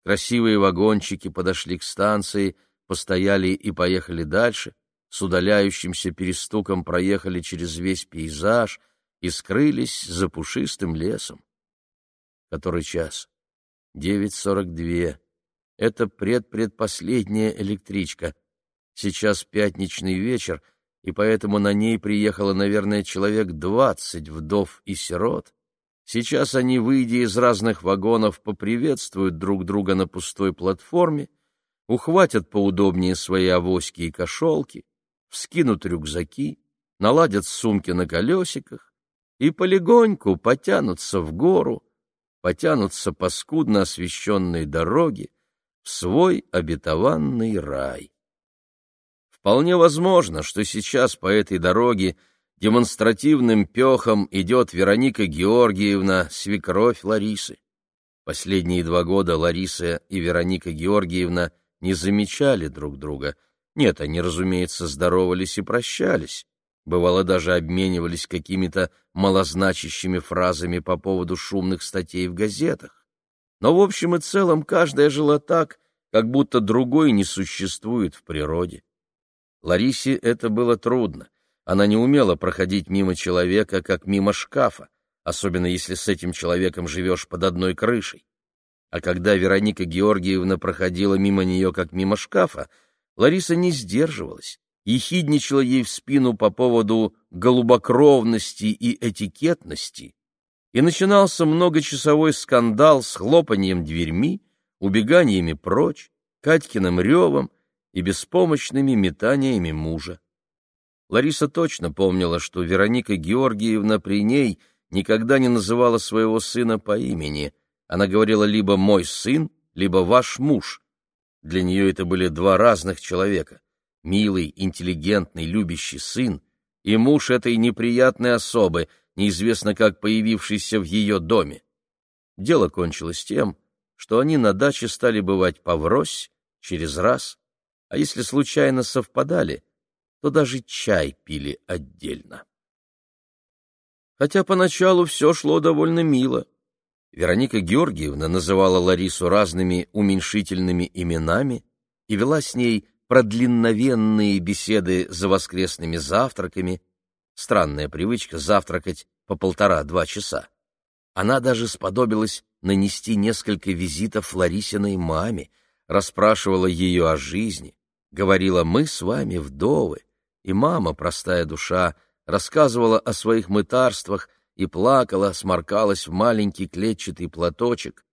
Красивые вагончики подошли к станции, постояли и поехали дальше, с удаляющимся перестуком проехали через весь пейзаж и скрылись за пушистым лесом. Который час? Девять сорок две. Это предпредпоследняя электричка. Сейчас пятничный вечер — и поэтому на ней приехало, наверное, человек двадцать вдов и сирот. Сейчас они, выйдя из разных вагонов, поприветствуют друг друга на пустой платформе, ухватят поудобнее свои авоськи и кошелки, вскинут рюкзаки, наладят сумки на колесиках и полегоньку потянутся в гору, потянутся по скудно освещенной дороге в свой обетованный рай. Вполне возможно, что сейчас по этой дороге демонстративным пехом идет Вероника Георгиевна, свекровь Ларисы. Последние два года Лариса и Вероника Георгиевна не замечали друг друга. Нет, они, разумеется, здоровались и прощались. Бывало, даже обменивались какими-то малозначащими фразами по поводу шумных статей в газетах. Но в общем и целом каждая жила так, как будто другой не существует в природе. Ларисе это было трудно. Она не умела проходить мимо человека, как мимо шкафа, особенно если с этим человеком живешь под одной крышей. А когда Вероника Георгиевна проходила мимо нее, как мимо шкафа, Лариса не сдерживалась, ехидничала ей в спину по поводу голубокровности и этикетности, и начинался многочасовой скандал с хлопанием дверьми, убеганиями прочь, Катькиным ревом и беспомощными метаниями мужа. Лариса точно помнила, что Вероника Георгиевна при ней никогда не называла своего сына по имени. Она говорила либо «мой сын», либо «ваш муж». Для нее это были два разных человека. Милый, интеллигентный, любящий сын и муж этой неприятной особы, неизвестно как появившийся в ее доме. Дело кончилось тем, что они на даче стали бывать поврось, через раз, а если случайно совпадали, то даже чай пили отдельно. Хотя поначалу все шло довольно мило. Вероника Георгиевна называла Ларису разными уменьшительными именами и вела с ней продлинновенные беседы за воскресными завтраками, странная привычка завтракать по полтора-два часа. Она даже сподобилась нанести несколько визитов Ларисиной маме, расспрашивала ее о жизни, говорила «мы с вами вдовы», и мама, простая душа, рассказывала о своих мытарствах и плакала, сморкалась в маленький клетчатый платочек,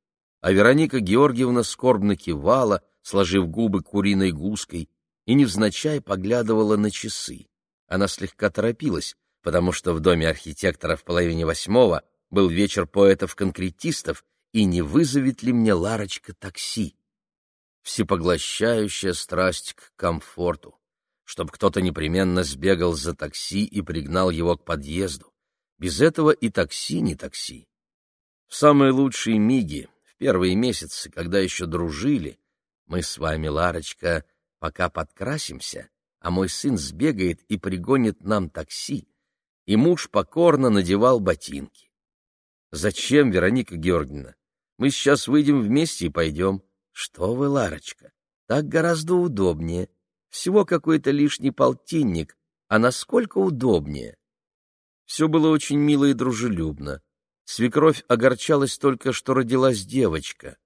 а Вероника Георгиевна скорбно кивала, сложив губы куриной гуской, и невзначай поглядывала на часы. Она слегка торопилась, потому что в доме архитектора в половине восьмого был вечер поэтов-конкретистов, и не вызовет ли мне Ларочка такси? Всепоглощающая страсть к комфорту чтобы кто-то непременно сбегал за такси и пригнал его к подъезду. Без этого и такси не такси. В самые лучшие миги, в первые месяцы, когда еще дружили, мы с вами, Ларочка, пока подкрасимся, а мой сын сбегает и пригонит нам такси, и муж покорно надевал ботинки. Зачем, Вероника Георгиевна? Мы сейчас выйдем вместе и пойдем. Что вы, Ларочка, так гораздо удобнее. Всего какой-то лишний полтинник, а насколько удобнее. Все было очень мило и дружелюбно. Свекровь огорчалась только, что родилась девочка.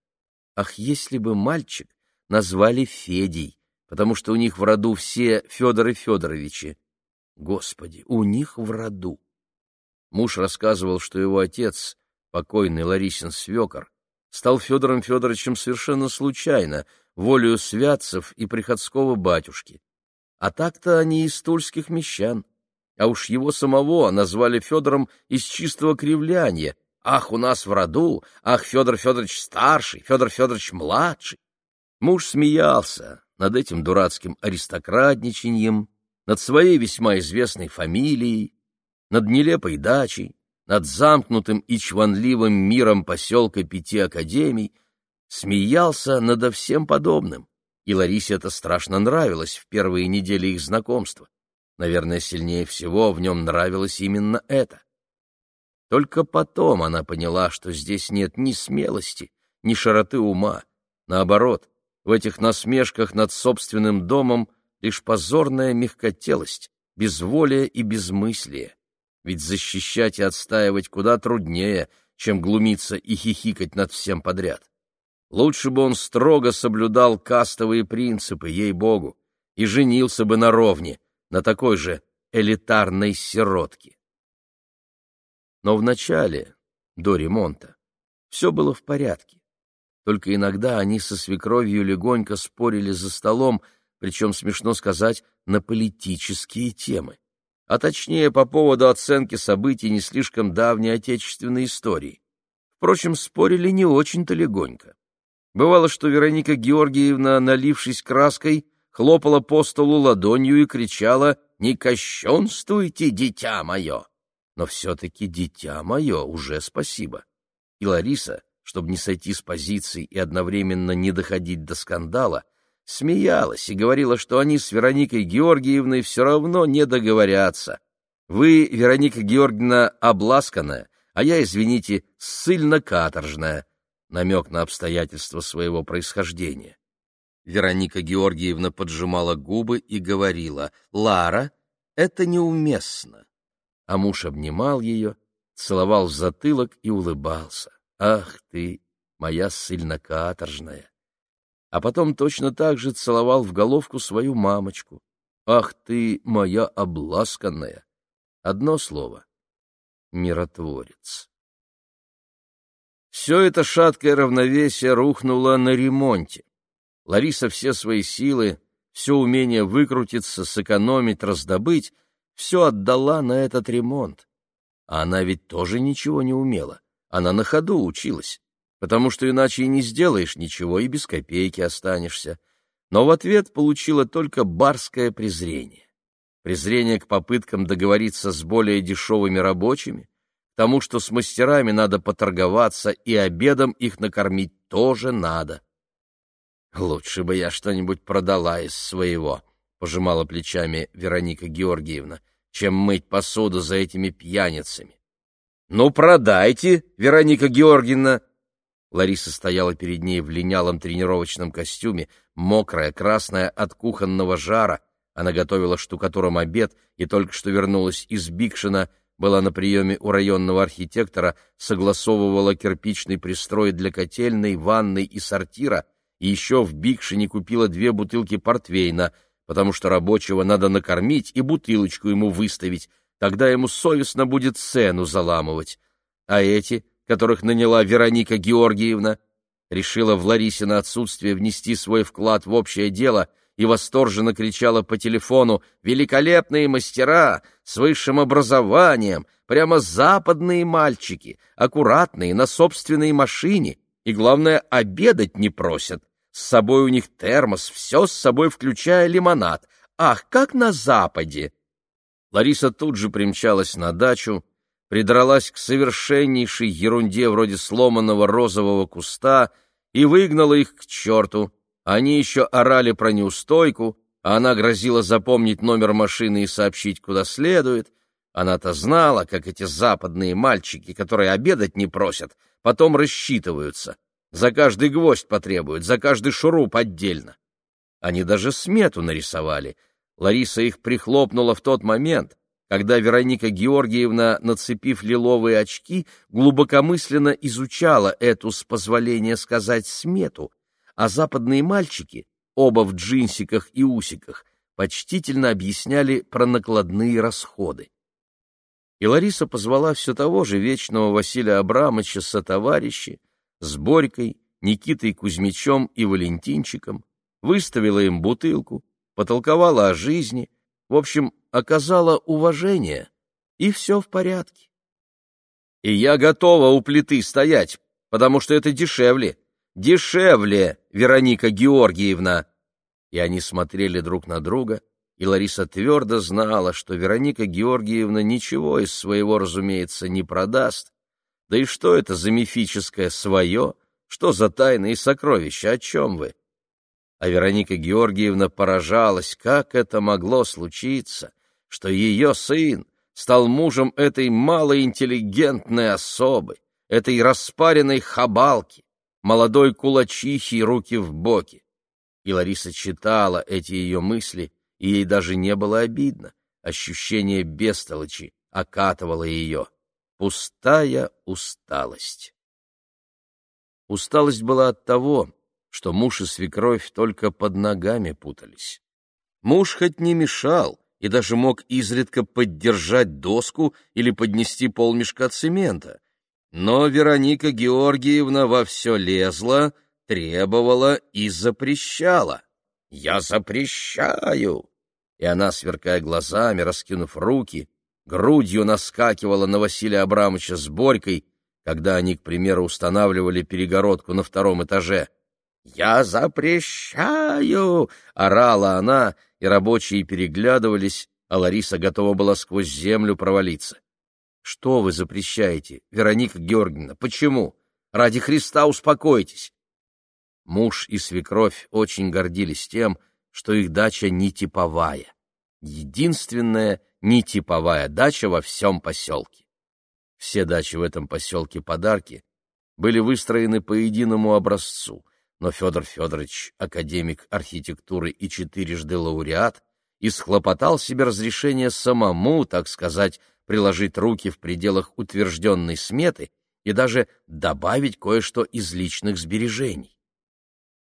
Ах, если бы мальчик назвали Федей, потому что у них в роду все Федоры Федоровичи. Господи, у них в роду. Муж рассказывал, что его отец, покойный Ларисин свекор, стал Федором Федоровичем совершенно случайно, волею святцев и приходского батюшки. А так-то они из тульских мещан. А уж его самого назвали Федором из чистого кривляния. Ах, у нас в роду, ах, Федор Федорович старший, Федор Федорович младший. Муж смеялся над этим дурацким аристократничаньем, над своей весьма известной фамилией, над нелепой дачей, над замкнутым и чванливым миром поселка Пяти Академий, смеялся надо всем подобным, и Ларисе это страшно нравилось в первые недели их знакомства. Наверное, сильнее всего в нем нравилось именно это. Только потом она поняла, что здесь нет ни смелости, ни широты ума. Наоборот, в этих насмешках над собственным домом лишь позорная мягкотелость, безволие и безмыслие. Ведь защищать и отстаивать куда труднее, чем глумиться и хихикать над всем подряд. Лучше бы он строго соблюдал кастовые принципы, ей-богу, и женился бы на ровне, на такой же элитарной сиротке. Но вначале, до ремонта, все было в порядке. Только иногда они со свекровью легонько спорили за столом, причем, смешно сказать, на политические темы. А точнее по поводу оценки событий не слишком давней отечественной истории. Впрочем, спорили не очень-то легонько. Бывало, что Вероника Георгиевна, налившись краской, хлопала по столу ладонью и кричала «Не кощунствуйте, дитя мое!» Но все-таки дитя мое уже спасибо. И Лариса, чтобы не сойти с позиций и одновременно не доходить до скандала, смеялась и говорила, что они с Вероникой Георгиевной все равно не договорятся. Вы, Вероника Георгиевна, обласканная, а я, извините, ссыльно-каторжная, намек на обстоятельства своего происхождения. Вероника Георгиевна поджимала губы и говорила, «Лара, это неуместно». А муж обнимал ее, целовал в затылок и улыбался. «Ах ты, моя ссыльно-каторжная!» А потом точно так же целовал в головку свою мамочку. «Ах ты, моя обласканная!» Одно слово — миротворец. Все это шаткое равновесие рухнуло на ремонте. Лариса все свои силы, все умение выкрутиться, сэкономить, раздобыть, все отдала на этот ремонт. А она ведь тоже ничего не умела. Она на ходу училась потому что иначе и не сделаешь ничего, и без копейки останешься. Но в ответ получила только барское презрение. Презрение к попыткам договориться с более дешевыми рабочими, тому, что с мастерами надо поторговаться, и обедом их накормить тоже надо. «Лучше бы я что-нибудь продала из своего», — пожимала плечами Вероника Георгиевна, «чем мыть посуду за этими пьяницами». «Ну, продайте, Вероника Георгиевна!» Лариса стояла перед ней в линялом тренировочном костюме, мокрая, красная от кухонного жара. Она готовила штукатуром обед и только что вернулась из Бикшина, была на приеме у районного архитектора, согласовывала кирпичный пристрой для котельной, ванной и сортира, и еще в Бикшине купила две бутылки портвейна, потому что рабочего надо накормить и бутылочку ему выставить, тогда ему совестно будет цену заламывать. А эти которых наняла Вероника Георгиевна, решила в Ларисино отсутствие внести свой вклад в общее дело и восторженно кричала по телефону «Великолепные мастера! С высшим образованием! Прямо западные мальчики! Аккуратные, на собственной машине! И, главное, обедать не просят! С собой у них термос, все с собой включая лимонад! Ах, как на Западе!» Лариса тут же примчалась на дачу, придралась к совершеннейшей ерунде вроде сломанного розового куста и выгнала их к черту. Они еще орали про неустойку, а она грозила запомнить номер машины и сообщить, куда следует. Она-то знала, как эти западные мальчики, которые обедать не просят, потом рассчитываются. За каждый гвоздь потребуют, за каждый шуруп отдельно. Они даже смету нарисовали. Лариса их прихлопнула в тот момент, когда Вероника Георгиевна, нацепив лиловые очки, глубокомысленно изучала эту, с позволения сказать, смету, а западные мальчики, оба в джинсиках и усиках, почтительно объясняли про накладные расходы. И Лариса позвала все того же вечного Василия Абрамовича со товарищи, с Борькой, Никитой Кузьмичем и Валентинчиком, выставила им бутылку, потолковала о жизни, в общем, оказала уважение, и все в порядке. И я готова у плиты стоять, потому что это дешевле. Дешевле, Вероника Георгиевна. И они смотрели друг на друга, и Лариса твердо знала, что Вероника Георгиевна ничего из своего, разумеется, не продаст. Да и что это за мифическое свое? Что за тайные сокровища? О чем вы? А Вероника Георгиевна поражалась, как это могло случиться, что ее сын стал мужем этой малоинтеллигентной особы, этой распаренной хабалки, молодой кулачихи руки в боки. И Лариса читала эти ее мысли, и ей даже не было обидно. Ощущение бестолочи окатывало ее. Пустая усталость. Усталость была от того, что муж и свекровь только под ногами путались. Муж хоть не мешал, и даже мог изредка поддержать доску или поднести полмешка цемента. Но Вероника Георгиевна во все лезла, требовала и запрещала. «Я запрещаю!» и она, сверкая глазами, раскинув руки, грудью наскакивала на Василия Абрамовича с Борькой, когда они, к примеру, устанавливали перегородку на втором этаже. «Я запрещаю!» — орала она, и рабочие переглядывались, а Лариса готова была сквозь землю провалиться. «Что вы запрещаете, Вероника Георгиевна? Почему? Ради Христа успокойтесь!» Муж и свекровь очень гордились тем, что их дача не типовая. Единственная нетиповая дача во всем поселке. Все дачи в этом поселке подарки были выстроены по единому образцу, но Федор Федорович, академик архитектуры и четырежды лауреат, исхлопотал себе разрешение самому, так сказать, приложить руки в пределах утвержденной сметы и даже добавить кое-что из личных сбережений.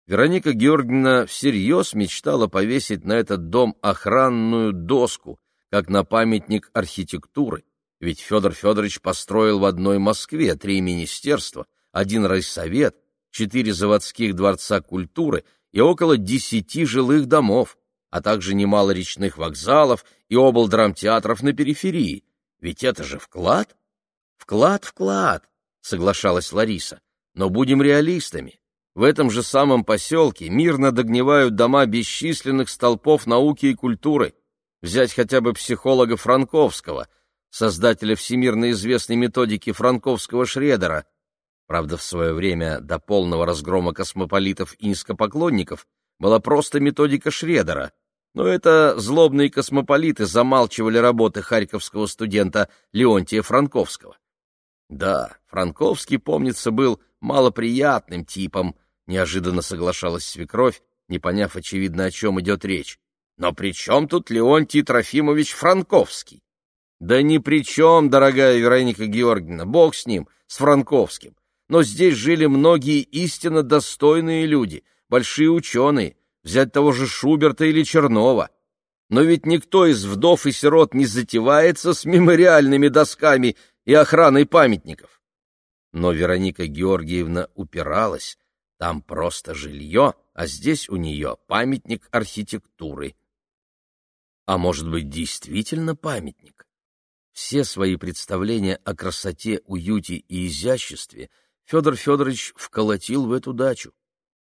Вероника Георгиевна всерьез мечтала повесить на этот дом охранную доску, как на памятник архитектуры, ведь Федор Федорович построил в одной Москве три министерства, один райсовет, четыре заводских дворца культуры и около десяти жилых домов, а также немало речных вокзалов и облдрамтеатров на периферии. Ведь это же вклад? Вклад, вклад, соглашалась Лариса. Но будем реалистами. В этом же самом поселке мирно догнивают дома бесчисленных столпов науки и культуры. Взять хотя бы психолога Франковского, создателя всемирно известной методики франковского Шредера. Правда, в свое время до полного разгрома космополитов и низкопоклонников была просто методика Шредера, но это злобные космополиты замалчивали работы харьковского студента Леонтия Франковского. Да, Франковский, помнится, был малоприятным типом, неожиданно соглашалась свекровь, не поняв, очевидно, о чем идет речь. Но при чем тут Леонтий Трофимович Франковский? Да ни при чем, дорогая Вероника Георгиевна, бог с ним, с Франковским. Но здесь жили многие истинно достойные люди, большие ученые, взять того же Шуберта или Чернова. Но ведь никто из вдов и сирот не затевается с мемориальными досками и охраной памятников. Но Вероника Георгиевна упиралась, там просто жилье, а здесь у нее памятник архитектуры. А может быть, действительно памятник? Все свои представления о красоте, уюте и изяществе Федор Федорович вколотил в эту дачу.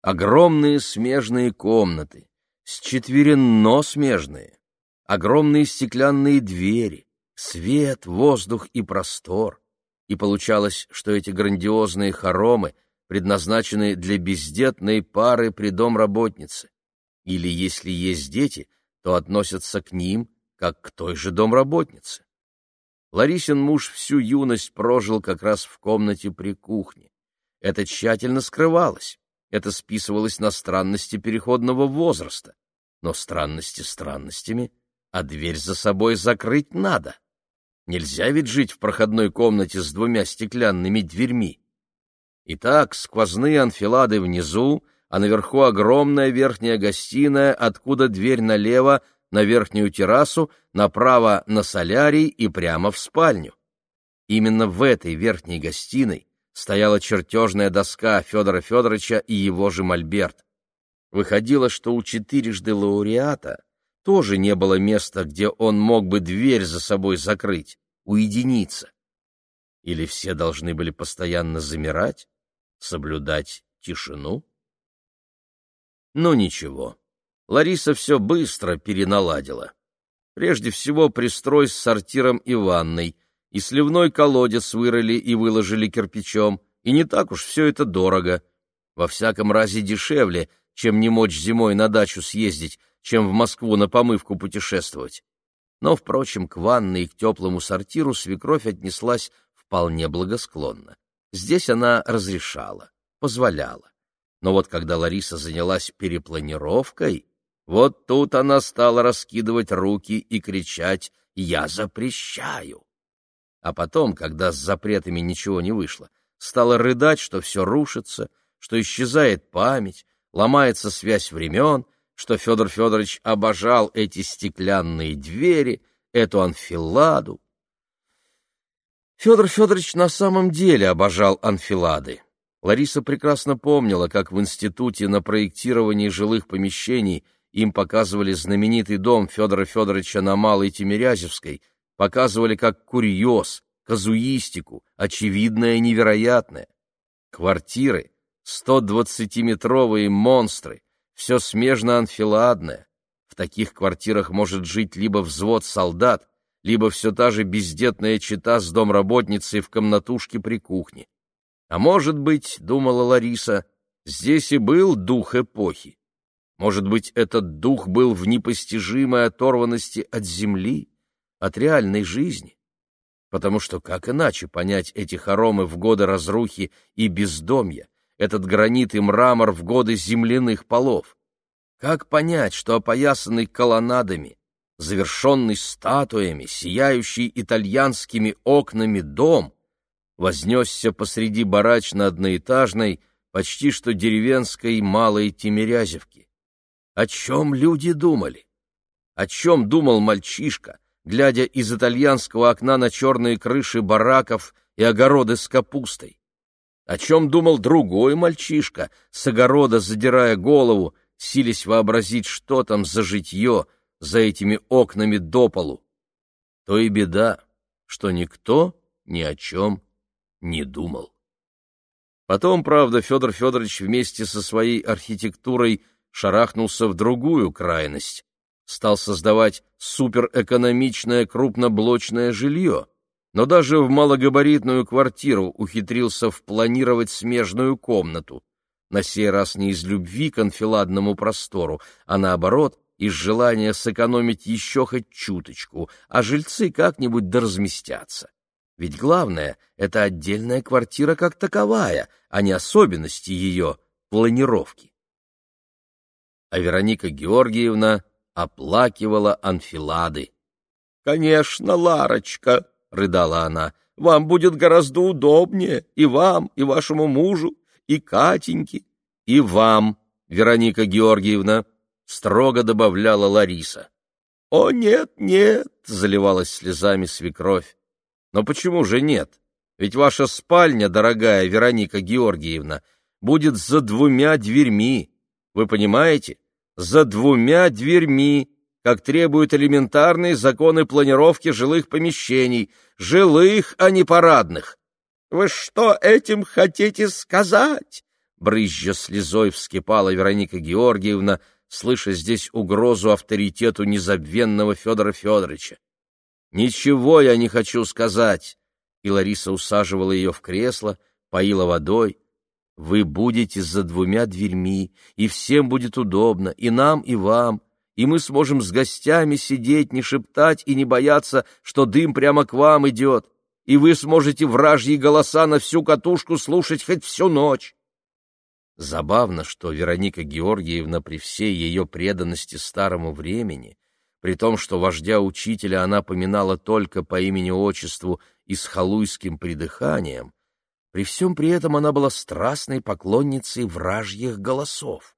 Огромные смежные комнаты, счетверенно смежные, огромные стеклянные двери, свет, воздух и простор. И получалось, что эти грандиозные хоромы предназначены для бездетной пары при домработнице. Или, если есть дети, то относятся к ним, как к той же домработнице. Ларисин муж всю юность прожил как раз в комнате при кухне. Это тщательно скрывалось, это списывалось на странности переходного возраста. Но странности странностями, а дверь за собой закрыть надо. Нельзя ведь жить в проходной комнате с двумя стеклянными дверьми. Итак, сквозные анфилады внизу, а наверху огромная верхняя гостиная, откуда дверь налево на верхнюю террасу, направо на солярий и прямо в спальню. Именно в этой верхней гостиной стояла чертежная доска Федора Федоровича и его же мольберт. Выходило, что у четырежды лауреата тоже не было места, где он мог бы дверь за собой закрыть, уединиться. Или все должны были постоянно замирать, соблюдать тишину? Ну ничего, Лариса все быстро переналадила. Прежде всего пристрой с сортиром и ванной, и сливной колодец вырыли и выложили кирпичом, и не так уж все это дорого. Во всяком разе дешевле, чем не мочь зимой на дачу съездить, чем в Москву на помывку путешествовать. Но, впрочем, к ванной и к теплому сортиру свекровь отнеслась вполне благосклонно. Здесь она разрешала, позволяла. Но вот когда Лариса занялась перепланировкой, вот тут она стала раскидывать руки и кричать «Я запрещаю!». А потом, когда с запретами ничего не вышло, стала рыдать, что все рушится, что исчезает память, ломается связь времен, что Федор Федорович обожал эти стеклянные двери, эту анфиладу. Федор Федорович на самом деле обожал анфилады. Лариса прекрасно помнила, как в институте на проектировании жилых помещений им показывали знаменитый дом Федора Федоровича на Малой Тимирязевской, показывали как курьез, казуистику, очевидное невероятное. Квартиры, 120-метровые монстры, все смежно-анфиладное. В таких квартирах может жить либо взвод солдат, либо все та же бездетная чита с домработницей в комнатушке при кухне. А может быть, думала Лариса, здесь и был дух эпохи. Может быть, этот дух был в непостижимой оторванности от земли, от реальной жизни. Потому что как иначе понять эти хоромы в годы разрухи и бездомья, этот гранит и мрамор в годы земляных полов? Как понять, что опоясанный колоннадами, завершенный статуями, сияющий итальянскими окнами дом вознесся посреди барачно-одноэтажной, почти что деревенской малой Тимирязевки? О чем люди думали? О чем думал мальчишка, глядя из итальянского окна на черные крыши бараков и огороды с капустой? О чем думал другой мальчишка, с огорода задирая голову, силясь вообразить, что там за житье за этими окнами до полу? То и беда, что никто ни о чем не думал. Потом, правда, Федор Федорович вместе со своей архитектурой шарахнулся в другую крайность, стал создавать суперэкономичное крупноблочное жилье, но даже в малогабаритную квартиру ухитрился впланировать смежную комнату, на сей раз не из любви к анфиладному простору, а наоборот, из желания сэкономить еще хоть чуточку, а жильцы как-нибудь доразместятся. Ведь главное — это отдельная квартира как таковая, а не особенности ее планировки а Вероника Георгиевна оплакивала анфилады. — Конечно, Ларочка, — рыдала она, — вам будет гораздо удобнее, и вам, и вашему мужу, и Катеньке, и вам, Вероника Георгиевна, — строго добавляла Лариса. — О, нет, нет, — заливалась слезами свекровь. — Но почему же нет? Ведь ваша спальня, дорогая Вероника Георгиевна, будет за двумя дверьми. Вы понимаете? за двумя дверьми, как требуют элементарные законы планировки жилых помещений, жилых, а не парадных. Вы что этим хотите сказать? Брызжа слезой вскипала Вероника Георгиевна, слыша здесь угрозу авторитету незабвенного Федора Федоровича. «Ничего я не хочу сказать!» И Лариса усаживала ее в кресло, поила водой, вы будете за двумя дверьми, и всем будет удобно, и нам, и вам, и мы сможем с гостями сидеть, не шептать и не бояться, что дым прямо к вам идет, и вы сможете вражьи голоса на всю катушку слушать хоть всю ночь. Забавно, что Вероника Георгиевна при всей ее преданности старому времени, при том, что вождя-учителя она поминала только по имени-отчеству и с халуйским придыханием, при всем при этом она была страстной поклонницей вражьих голосов.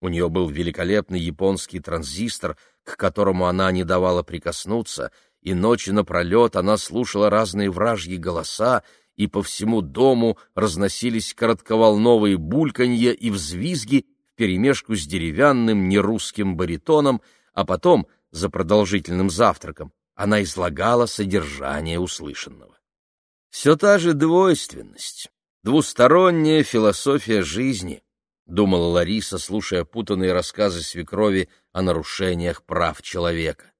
У нее был великолепный японский транзистор, к которому она не давала прикоснуться, и ночи напролет она слушала разные вражьи голоса, и по всему дому разносились коротковолновые бульканья и взвизги вперемешку с деревянным нерусским баритоном, а потом, за продолжительным завтраком, она излагала содержание услышанного. Все та же двойственность, двусторонняя философия жизни, думала Лариса, слушая путанные рассказы свекрови о нарушениях прав человека.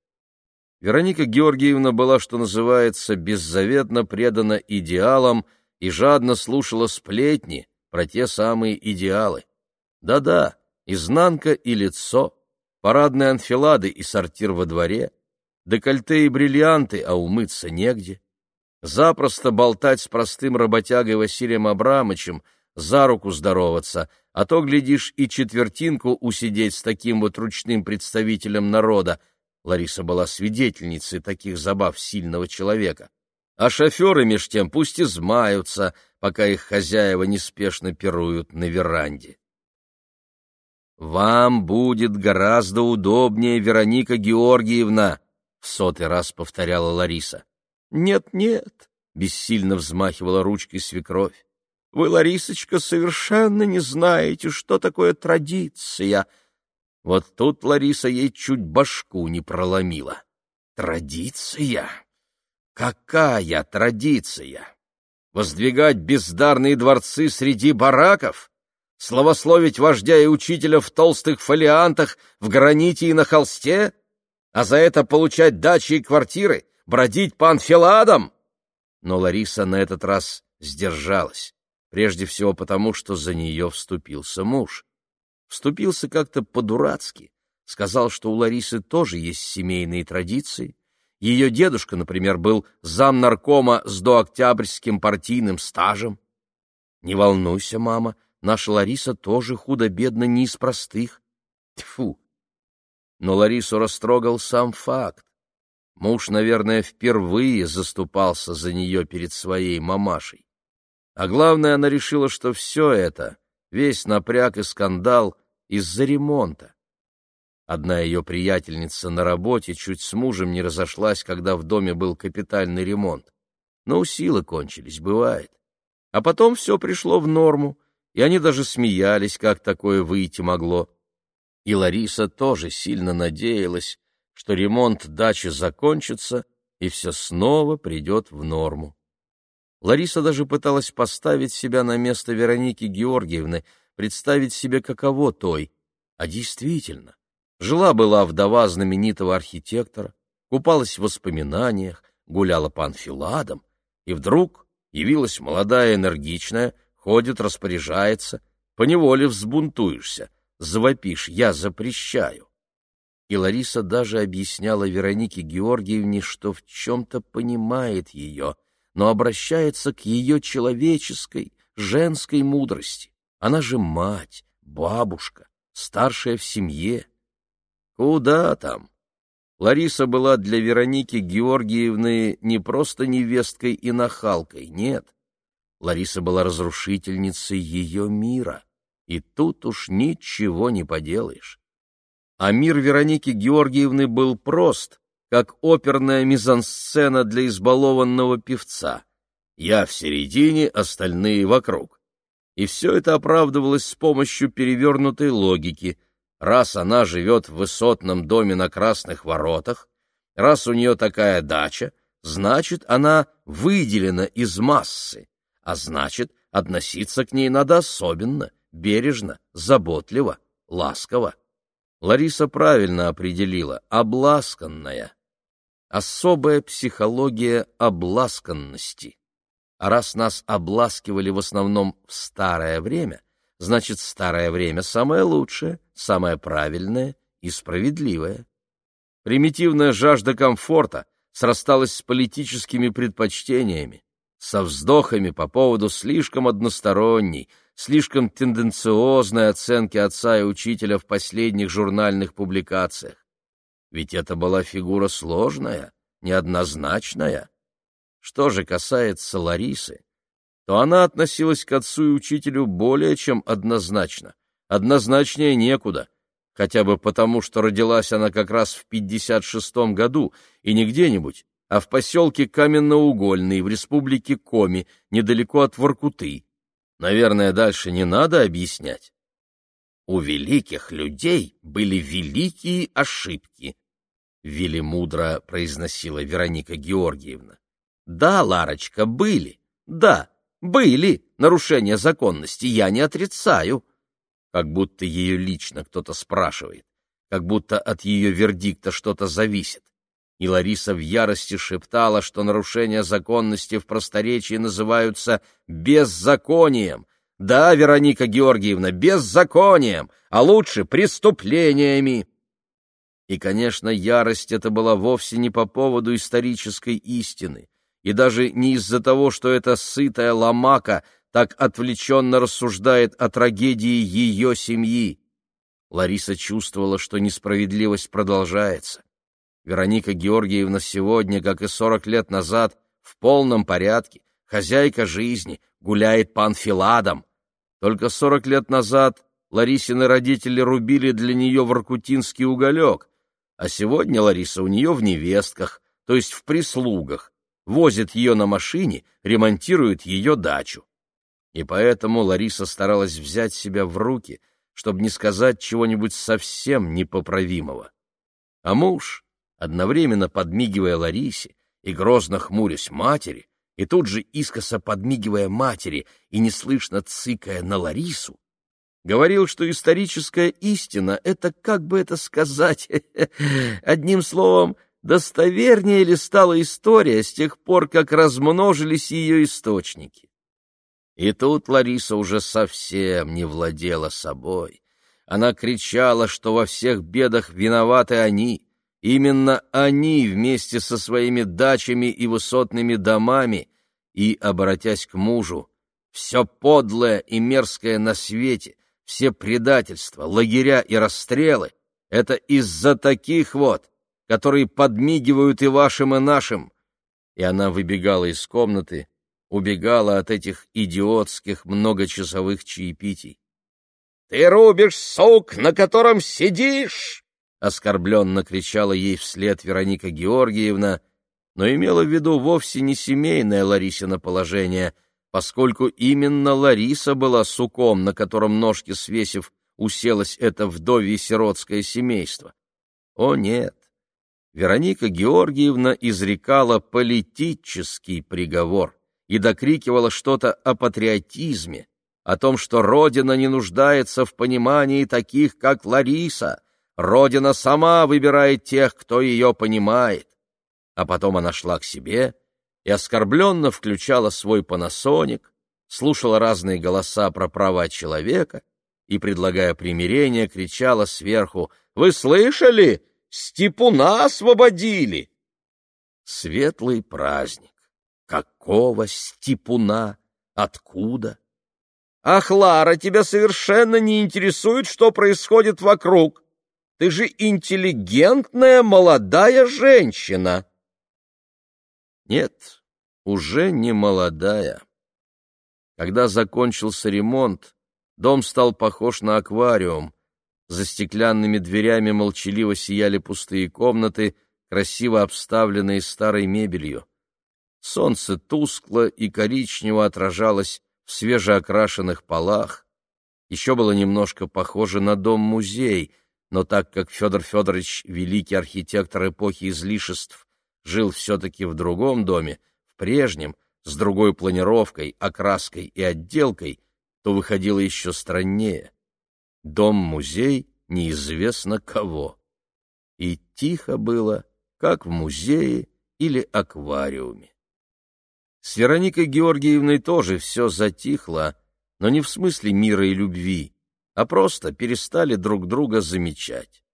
Вероника Георгиевна была, что называется, беззаветно предана идеалам и жадно слушала сплетни про те самые идеалы. Да-да, изнанка и лицо, парадные анфилады и сортир во дворе, декольте и бриллианты, а умыться негде запросто болтать с простым работягой Василием Абрамовичем, за руку здороваться, а то, глядишь, и четвертинку усидеть с таким вот ручным представителем народа. Лариса была свидетельницей таких забав сильного человека. А шоферы, меж тем, пусть измаются, пока их хозяева неспешно пируют на веранде. «Вам будет гораздо удобнее, Вероника Георгиевна», — в сотый раз повторяла Лариса. «Нет-нет», — бессильно взмахивала ручкой свекровь, — «вы, Ларисочка, совершенно не знаете, что такое традиция. Вот тут Лариса ей чуть башку не проломила. Традиция? Какая традиция? Воздвигать бездарные дворцы среди бараков? Славословить вождя и учителя в толстых фолиантах, в граните и на холсте? А за это получать дачи и квартиры? Бродить по анфиладам? Но Лариса на этот раз сдержалась. Прежде всего потому, что за нее вступился муж. Вступился как-то по-дурацки. Сказал, что у Ларисы тоже есть семейные традиции. Ее дедушка, например, был зам наркома с дооктябрьским партийным стажем. Не волнуйся, мама, наша Лариса тоже худо-бедно не из простых. Тьфу! Но Ларису растрогал сам факт. Муж, наверное, впервые заступался за нее перед своей мамашей. А главное, она решила, что все это, весь напряг и скандал из-за ремонта. Одна ее приятельница на работе чуть с мужем не разошлась, когда в доме был капитальный ремонт. Но силы кончились, бывает. А потом все пришло в норму, и они даже смеялись, как такое выйти могло. И Лариса тоже сильно надеялась, что ремонт дачи закончится, и все снова придет в норму. Лариса даже пыталась поставить себя на место Вероники Георгиевны, представить себе, каково той. А действительно, жила-была вдова знаменитого архитектора, купалась в воспоминаниях, гуляла по анфиладам, и вдруг явилась молодая энергичная, ходит, распоряжается, поневоле взбунтуешься, завопишь «я запрещаю». И Лариса даже объясняла Веронике Георгиевне, что в чем-то понимает ее — но обращается к ее человеческой, женской мудрости. Она же мать, бабушка, старшая в семье. Куда там? Лариса была для Вероники Георгиевны не просто невесткой и нахалкой, нет. Лариса была разрушительницей ее мира, и тут уж ничего не поделаешь. А мир Вероники Георгиевны был прост, как оперная мизансцена для избалованного певца. Я в середине, остальные вокруг. И все это оправдывалось с помощью перевернутой логики. Раз она живет в высотном доме на Красных Воротах, раз у нее такая дача, значит, она выделена из массы, а значит, относиться к ней надо особенно, бережно, заботливо, ласково. Лариса правильно определила — обласканная особая психология обласканности. А раз нас обласкивали в основном в старое время, значит, старое время самое лучшее, самое правильное и справедливое. Примитивная жажда комфорта срасталась с политическими предпочтениями, со вздохами по поводу слишком односторонней, слишком тенденциозной оценки отца и учителя в последних журнальных публикациях. Ведь это была фигура сложная, неоднозначная. Что же касается Ларисы, то она относилась к отцу и учителю более чем однозначно. Однозначнее некуда, хотя бы потому, что родилась она как раз в 56-м году, и не где-нибудь, а в поселке Каменноугольный в республике Коми, недалеко от Воркуты. Наверное, дальше не надо объяснять. У великих людей были великие ошибки, — велимудро произносила Вероника Георгиевна. Да, Ларочка, были, да, были нарушения законности, я не отрицаю. Как будто ее лично кто-то спрашивает, как будто от ее вердикта что-то зависит. И Лариса в ярости шептала, что нарушения законности в просторечии называются беззаконием, да, Вероника Георгиевна, беззаконием, а лучше преступлениями. И, конечно, ярость эта была вовсе не по поводу исторической истины, и даже не из-за того, что эта сытая ломака так отвлеченно рассуждает о трагедии ее семьи. Лариса чувствовала, что несправедливость продолжается. Вероника Георгиевна сегодня, как и сорок лет назад, в полном порядке, хозяйка жизни, гуляет по анфиладам, только сорок лет назад Ларисины родители рубили для нее воркутинский уголек, а сегодня Лариса у нее в невестках, то есть в прислугах, возит ее на машине, ремонтирует ее дачу. И поэтому Лариса старалась взять себя в руки, чтобы не сказать чего-нибудь совсем непоправимого. А муж, одновременно подмигивая Ларисе и грозно хмурясь матери, и тут же искоса подмигивая матери и неслышно цыкая на Ларису, говорил, что историческая истина — это, как бы это сказать, одним словом, достовернее ли стала история с тех пор, как размножились ее источники. И тут Лариса уже совсем не владела собой. Она кричала, что во всех бедах виноваты они, именно они вместе со своими дачами и высотными домами, и, обратясь к мужу, все подлое и мерзкое на свете, все предательства, лагеря и расстрелы — это из-за таких вот, которые подмигивают и вашим, и нашим. И она выбегала из комнаты, убегала от этих идиотских многочасовых чаепитий. — Ты рубишь сук, на котором сидишь! — оскорбленно кричала ей вслед Вероника Георгиевна, но имела в виду вовсе не семейное Ларисино положение, поскольку именно Лариса была суком, на котором ножки свесив, уселось это вдовье сиротское семейство. О нет! Вероника Георгиевна изрекала политический приговор и докрикивала что-то о патриотизме, о том, что Родина не нуждается в понимании таких, как Лариса. Родина сама выбирает тех, кто ее понимает. А потом она шла к себе и оскорбленно включала свой панасоник, слушала разные голоса про права человека и, предлагая примирение, кричала сверху «Вы слышали? Степуна освободили!» Светлый праздник. Какого степуна? Откуда? Ах, Лара, тебя совершенно не интересует, что происходит вокруг. Ты же интеллигентная молодая женщина. Нет, уже не молодая. Когда закончился ремонт, дом стал похож на аквариум. За стеклянными дверями молчаливо сияли пустые комнаты, красиво обставленные старой мебелью. Солнце тускло и коричнево отражалось в свежеокрашенных полах. Еще было немножко похоже на дом-музей, но так как Федор Федорович, великий архитектор эпохи излишеств, жил все-таки в другом доме, в прежнем, с другой планировкой, окраской и отделкой, то выходило еще страннее. Дом-музей неизвестно кого. И тихо было, как в музее или аквариуме. С Вероникой Георгиевной тоже все затихло, но не в смысле мира и любви, а просто перестали друг друга замечать.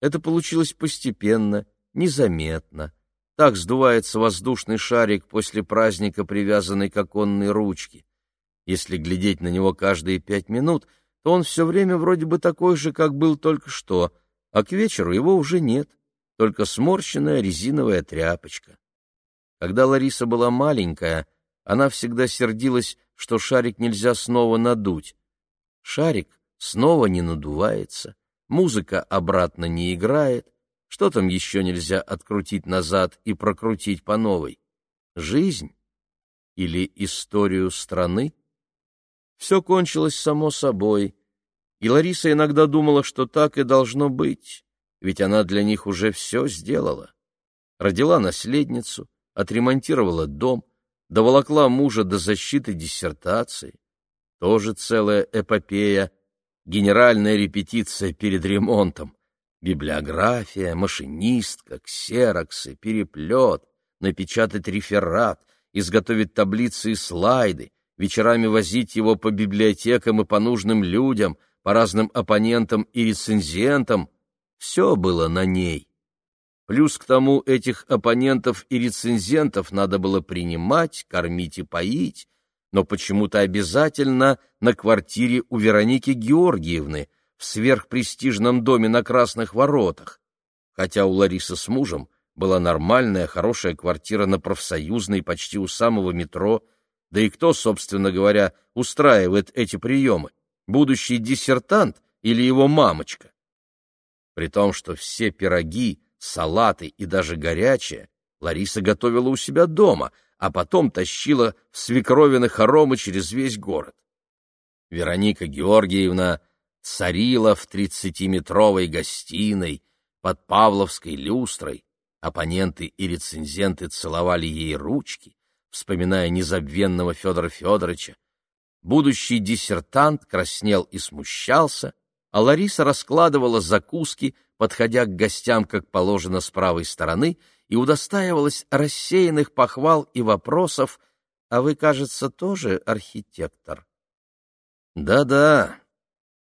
Это получилось постепенно, незаметно. Так сдувается воздушный шарик после праздника, привязанный к оконной ручке. Если глядеть на него каждые пять минут, то он все время вроде бы такой же, как был только что, а к вечеру его уже нет, только сморщенная резиновая тряпочка. Когда Лариса была маленькая, она всегда сердилась, что шарик нельзя снова надуть. Шарик снова не надувается, музыка обратно не играет, что там еще нельзя открутить назад и прокрутить по новой? Жизнь? Или историю страны? Все кончилось само собой, и Лариса иногда думала, что так и должно быть, ведь она для них уже все сделала. Родила наследницу, отремонтировала дом, доволокла мужа до защиты диссертации. Тоже целая эпопея, генеральная репетиция перед ремонтом, библиография, машинистка, ксероксы, переплет, напечатать реферат, изготовить таблицы и слайды, вечерами возить его по библиотекам и по нужным людям, по разным оппонентам и рецензентам. Все было на ней. Плюс к тому этих оппонентов и рецензентов надо было принимать, кормить и поить, но почему-то обязательно на квартире у Вероники Георгиевны в сверхпрестижном доме на Красных Воротах, хотя у Ларисы с мужем была нормальная, хорошая квартира на профсоюзной почти у самого метро, да и кто, собственно говоря, устраивает эти приемы, будущий диссертант или его мамочка? При том, что все пироги салаты и даже горячее Лариса готовила у себя дома, а потом тащила в свекровины хоромы через весь город. Вероника Георгиевна царила в тридцатиметровой гостиной под Павловской люстрой, оппоненты и рецензенты целовали ей ручки, вспоминая незабвенного Федора Федоровича, будущий диссертант краснел и смущался, а Лариса раскладывала закуски, подходя к гостям, как положено, с правой стороны, и удостаивалась рассеянных похвал и вопросов «А вы, кажется, тоже архитектор?» «Да-да,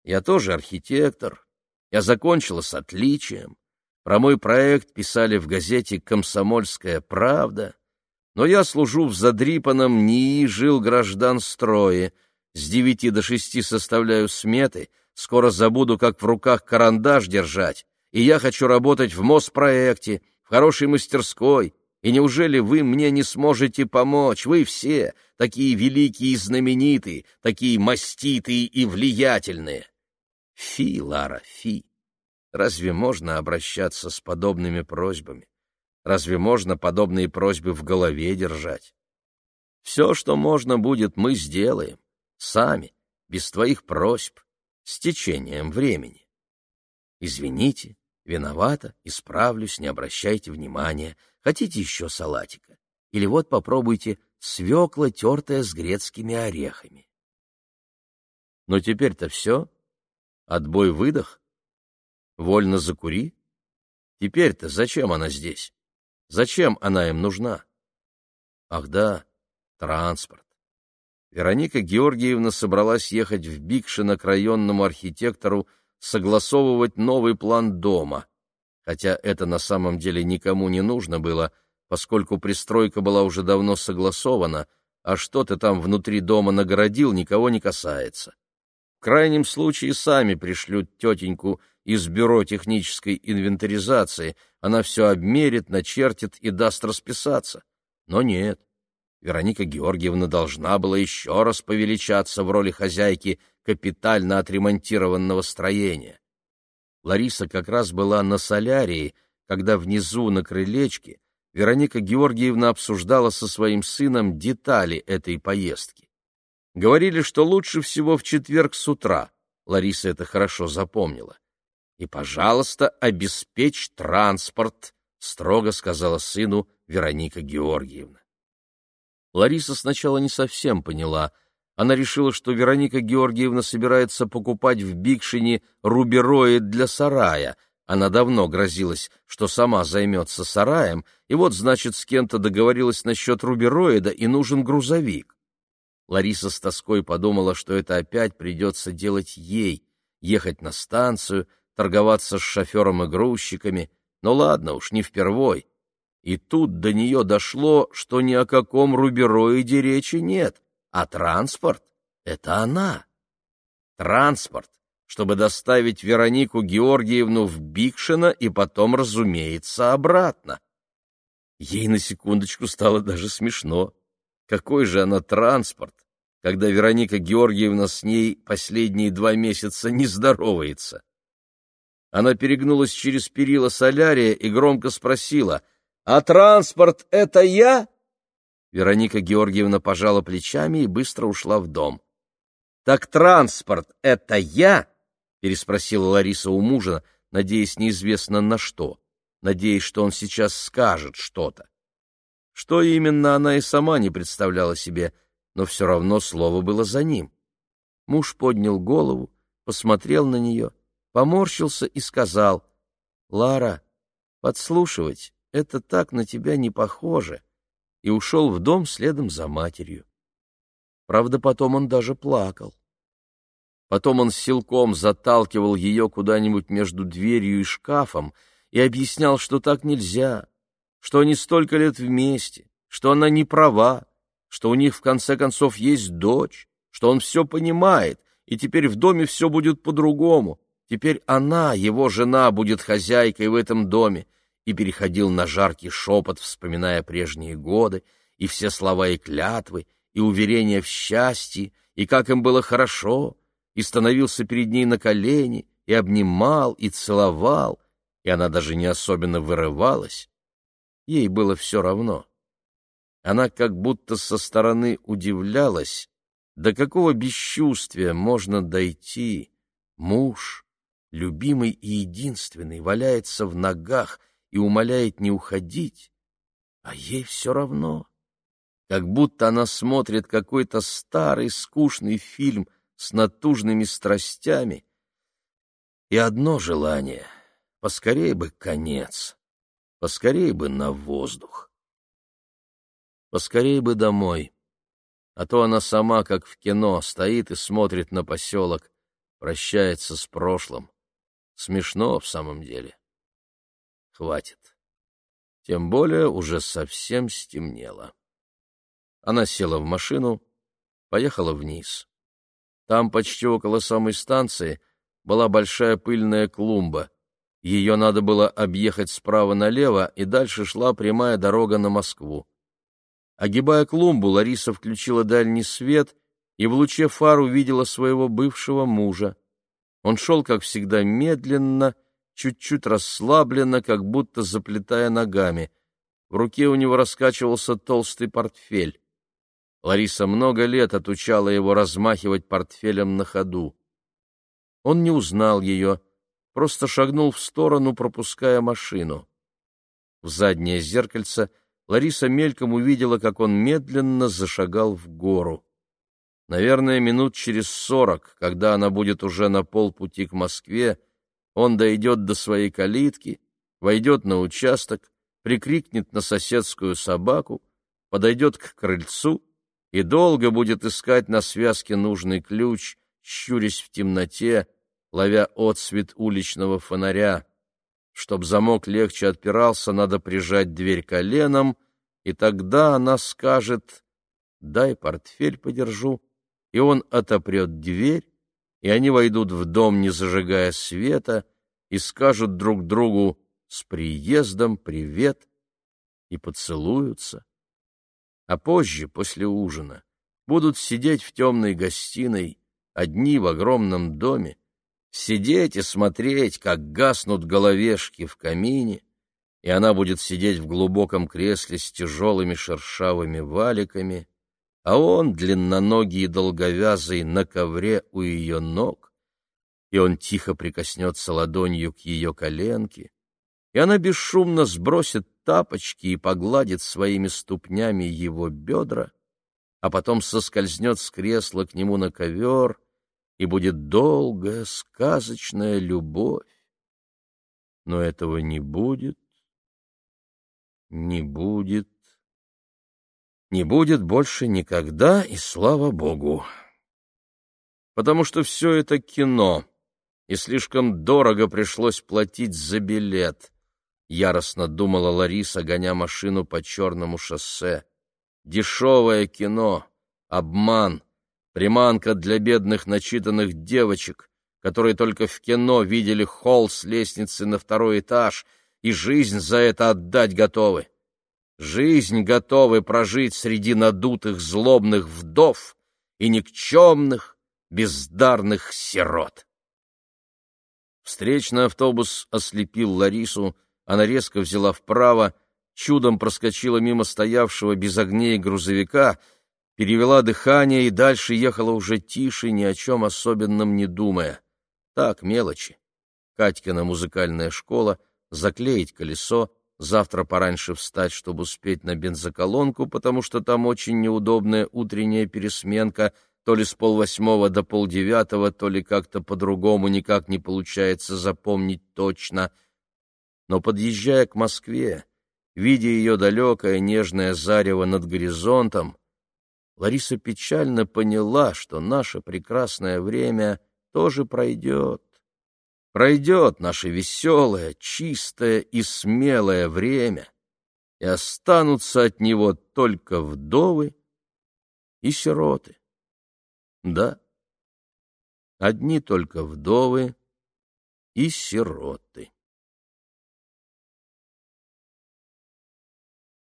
я тоже архитектор. Я закончила с отличием. Про мой проект писали в газете «Комсомольская правда», но я служу в задрипанном НИИ жил граждан строе, с девяти до шести составляю сметы, скоро забуду, как в руках карандаш держать, и я хочу работать в Моспроекте, в хорошей мастерской, и неужели вы мне не сможете помочь? Вы все такие великие и знаменитые, такие маститые и влиятельные. Фи, Лара, фи. Разве можно обращаться с подобными просьбами? Разве можно подобные просьбы в голове держать? Все, что можно будет, мы сделаем. Сами, без твоих просьб, с течением времени. Извините, виновата, исправлюсь, не обращайте внимания. Хотите еще салатика? Или вот попробуйте свекла, тертая с грецкими орехами. Но теперь-то все. Отбой-выдох. Вольно закури. Теперь-то зачем она здесь? Зачем она им нужна? Ах да, транспорт. Вероника Георгиевна собралась ехать в Бикшино к районному архитектору согласовывать новый план дома, хотя это на самом деле никому не нужно было, поскольку пристройка была уже давно согласована, а что ты там внутри дома нагородил, никого не касается. В крайнем случае сами пришлют тетеньку из бюро технической инвентаризации, она все обмерит, начертит и даст расписаться. Но нет, Вероника Георгиевна должна была еще раз повеличаться в роли хозяйки капитально отремонтированного строения. Лариса как раз была на солярии, когда внизу на крылечке Вероника Георгиевна обсуждала со своим сыном детали этой поездки. Говорили, что лучше всего в четверг с утра. Лариса это хорошо запомнила. «И, пожалуйста, обеспечь транспорт», — строго сказала сыну Вероника Георгиевна. Лариса сначала не совсем поняла. Она решила, что Вероника Георгиевна собирается покупать в Бикшине рубероид для сарая. Она давно грозилась, что сама займется сараем, и вот, значит, с кем-то договорилась насчет рубероида, и нужен грузовик. Лариса с тоской подумала, что это опять придется делать ей, ехать на станцию, торговаться с шофером и грузчиками. Но ладно уж, не впервой. И тут до нее дошло, что ни о каком рубероиде речи нет, а транспорт — это она. Транспорт, чтобы доставить Веронику Георгиевну в Бикшино и потом, разумеется, обратно. Ей на секундочку стало даже смешно. Какой же она транспорт, когда Вероника Георгиевна с ней последние два месяца не здоровается? Она перегнулась через перила солярия и громко спросила — а транспорт — это я? Вероника Георгиевна пожала плечами и быстро ушла в дом. — Так транспорт — это я? — переспросила Лариса у мужа, надеясь неизвестно на что, надеясь, что он сейчас скажет что-то. Что именно она и сама не представляла себе, но все равно слово было за ним. Муж поднял голову, посмотрел на нее, поморщился и сказал, — Лара, подслушивать это так на тебя не похоже, и ушел в дом следом за матерью. Правда, потом он даже плакал. Потом он силком заталкивал ее куда-нибудь между дверью и шкафом и объяснял, что так нельзя, что они столько лет вместе, что она не права, что у них в конце концов есть дочь, что он все понимает, и теперь в доме все будет по-другому. Теперь она, его жена, будет хозяйкой в этом доме, и переходил на жаркий шепот, вспоминая прежние годы, и все слова и клятвы, и уверения в счастье, и как им было хорошо, и становился перед ней на колени, и обнимал, и целовал, и она даже не особенно вырывалась. Ей было все равно. Она как будто со стороны удивлялась, до какого бесчувствия можно дойти, Муж, любимый и единственный, валяется в ногах и умоляет не уходить, а ей все равно. Как будто она смотрит какой-то старый скучный фильм с натужными страстями. И одно желание — поскорее бы конец, поскорее бы на воздух. Поскорее бы домой, а то она сама, как в кино, стоит и смотрит на поселок, прощается с прошлым. Смешно в самом деле. Хватит. Тем более уже совсем стемнело. Она села в машину, поехала вниз. Там, почти около самой станции, была большая пыльная клумба. Ее надо было объехать справа налево, и дальше шла прямая дорога на Москву. Огибая клумбу, Лариса включила дальний свет и в луче фар увидела своего бывшего мужа. Он шел, как всегда, медленно, чуть-чуть расслабленно, как будто заплетая ногами. В руке у него раскачивался толстый портфель. Лариса много лет отучала его размахивать портфелем на ходу. Он не узнал ее, просто шагнул в сторону, пропуская машину. В заднее зеркальце Лариса мельком увидела, как он медленно зашагал в гору. Наверное, минут через сорок, когда она будет уже на полпути к Москве, он дойдет до своей калитки, войдет на участок, прикрикнет на соседскую собаку, подойдет к крыльцу и долго будет искать на связке нужный ключ, щурясь в темноте, ловя отсвет уличного фонаря. Чтоб замок легче отпирался, надо прижать дверь коленом, и тогда она скажет «дай портфель подержу», и он отопрет дверь, и они войдут в дом, не зажигая света, и скажут друг другу «с приездом, привет», и поцелуются. А позже, после ужина, будут сидеть в темной гостиной, одни в огромном доме, сидеть и смотреть, как гаснут головешки в камине, и она будет сидеть в глубоком кресле с тяжелыми шершавыми валиками, а он, длинноногий и долговязый, на ковре у ее ног, и он тихо прикоснется ладонью к ее коленке, и она бесшумно сбросит тапочки и погладит своими ступнями его бедра, а потом соскользнет с кресла к нему на ковер — и будет долгая сказочная любовь. Но этого не будет, не будет, не будет больше никогда, и слава богу. Потому что все это кино, и слишком дорого пришлось платить за билет, яростно думала Лариса, гоня машину по черному шоссе. Дешевое кино, обман — приманка для бедных начитанных девочек, которые только в кино видели холл с лестницы на второй этаж и жизнь за это отдать готовы. Жизнь готовы прожить среди надутых злобных вдов и никчемных, бездарных сирот. Встречный автобус ослепил Ларису, она резко взяла вправо, чудом проскочила мимо стоявшего без огней грузовика — перевела дыхание и дальше ехала уже тише, ни о чем особенном не думая. Так, мелочи. Катькина музыкальная школа, заклеить колесо, завтра пораньше встать, чтобы успеть на бензоколонку, потому что там очень неудобная утренняя пересменка, то ли с полвосьмого до полдевятого, то ли как-то по-другому никак не получается запомнить точно. Но, подъезжая к Москве, видя ее далекое нежное зарево над горизонтом, Лариса печально поняла, что наше прекрасное время тоже пройдет. Пройдет наше веселое, чистое и смелое время, и останутся от него только вдовы и сироты. Да, одни только вдовы и сироты.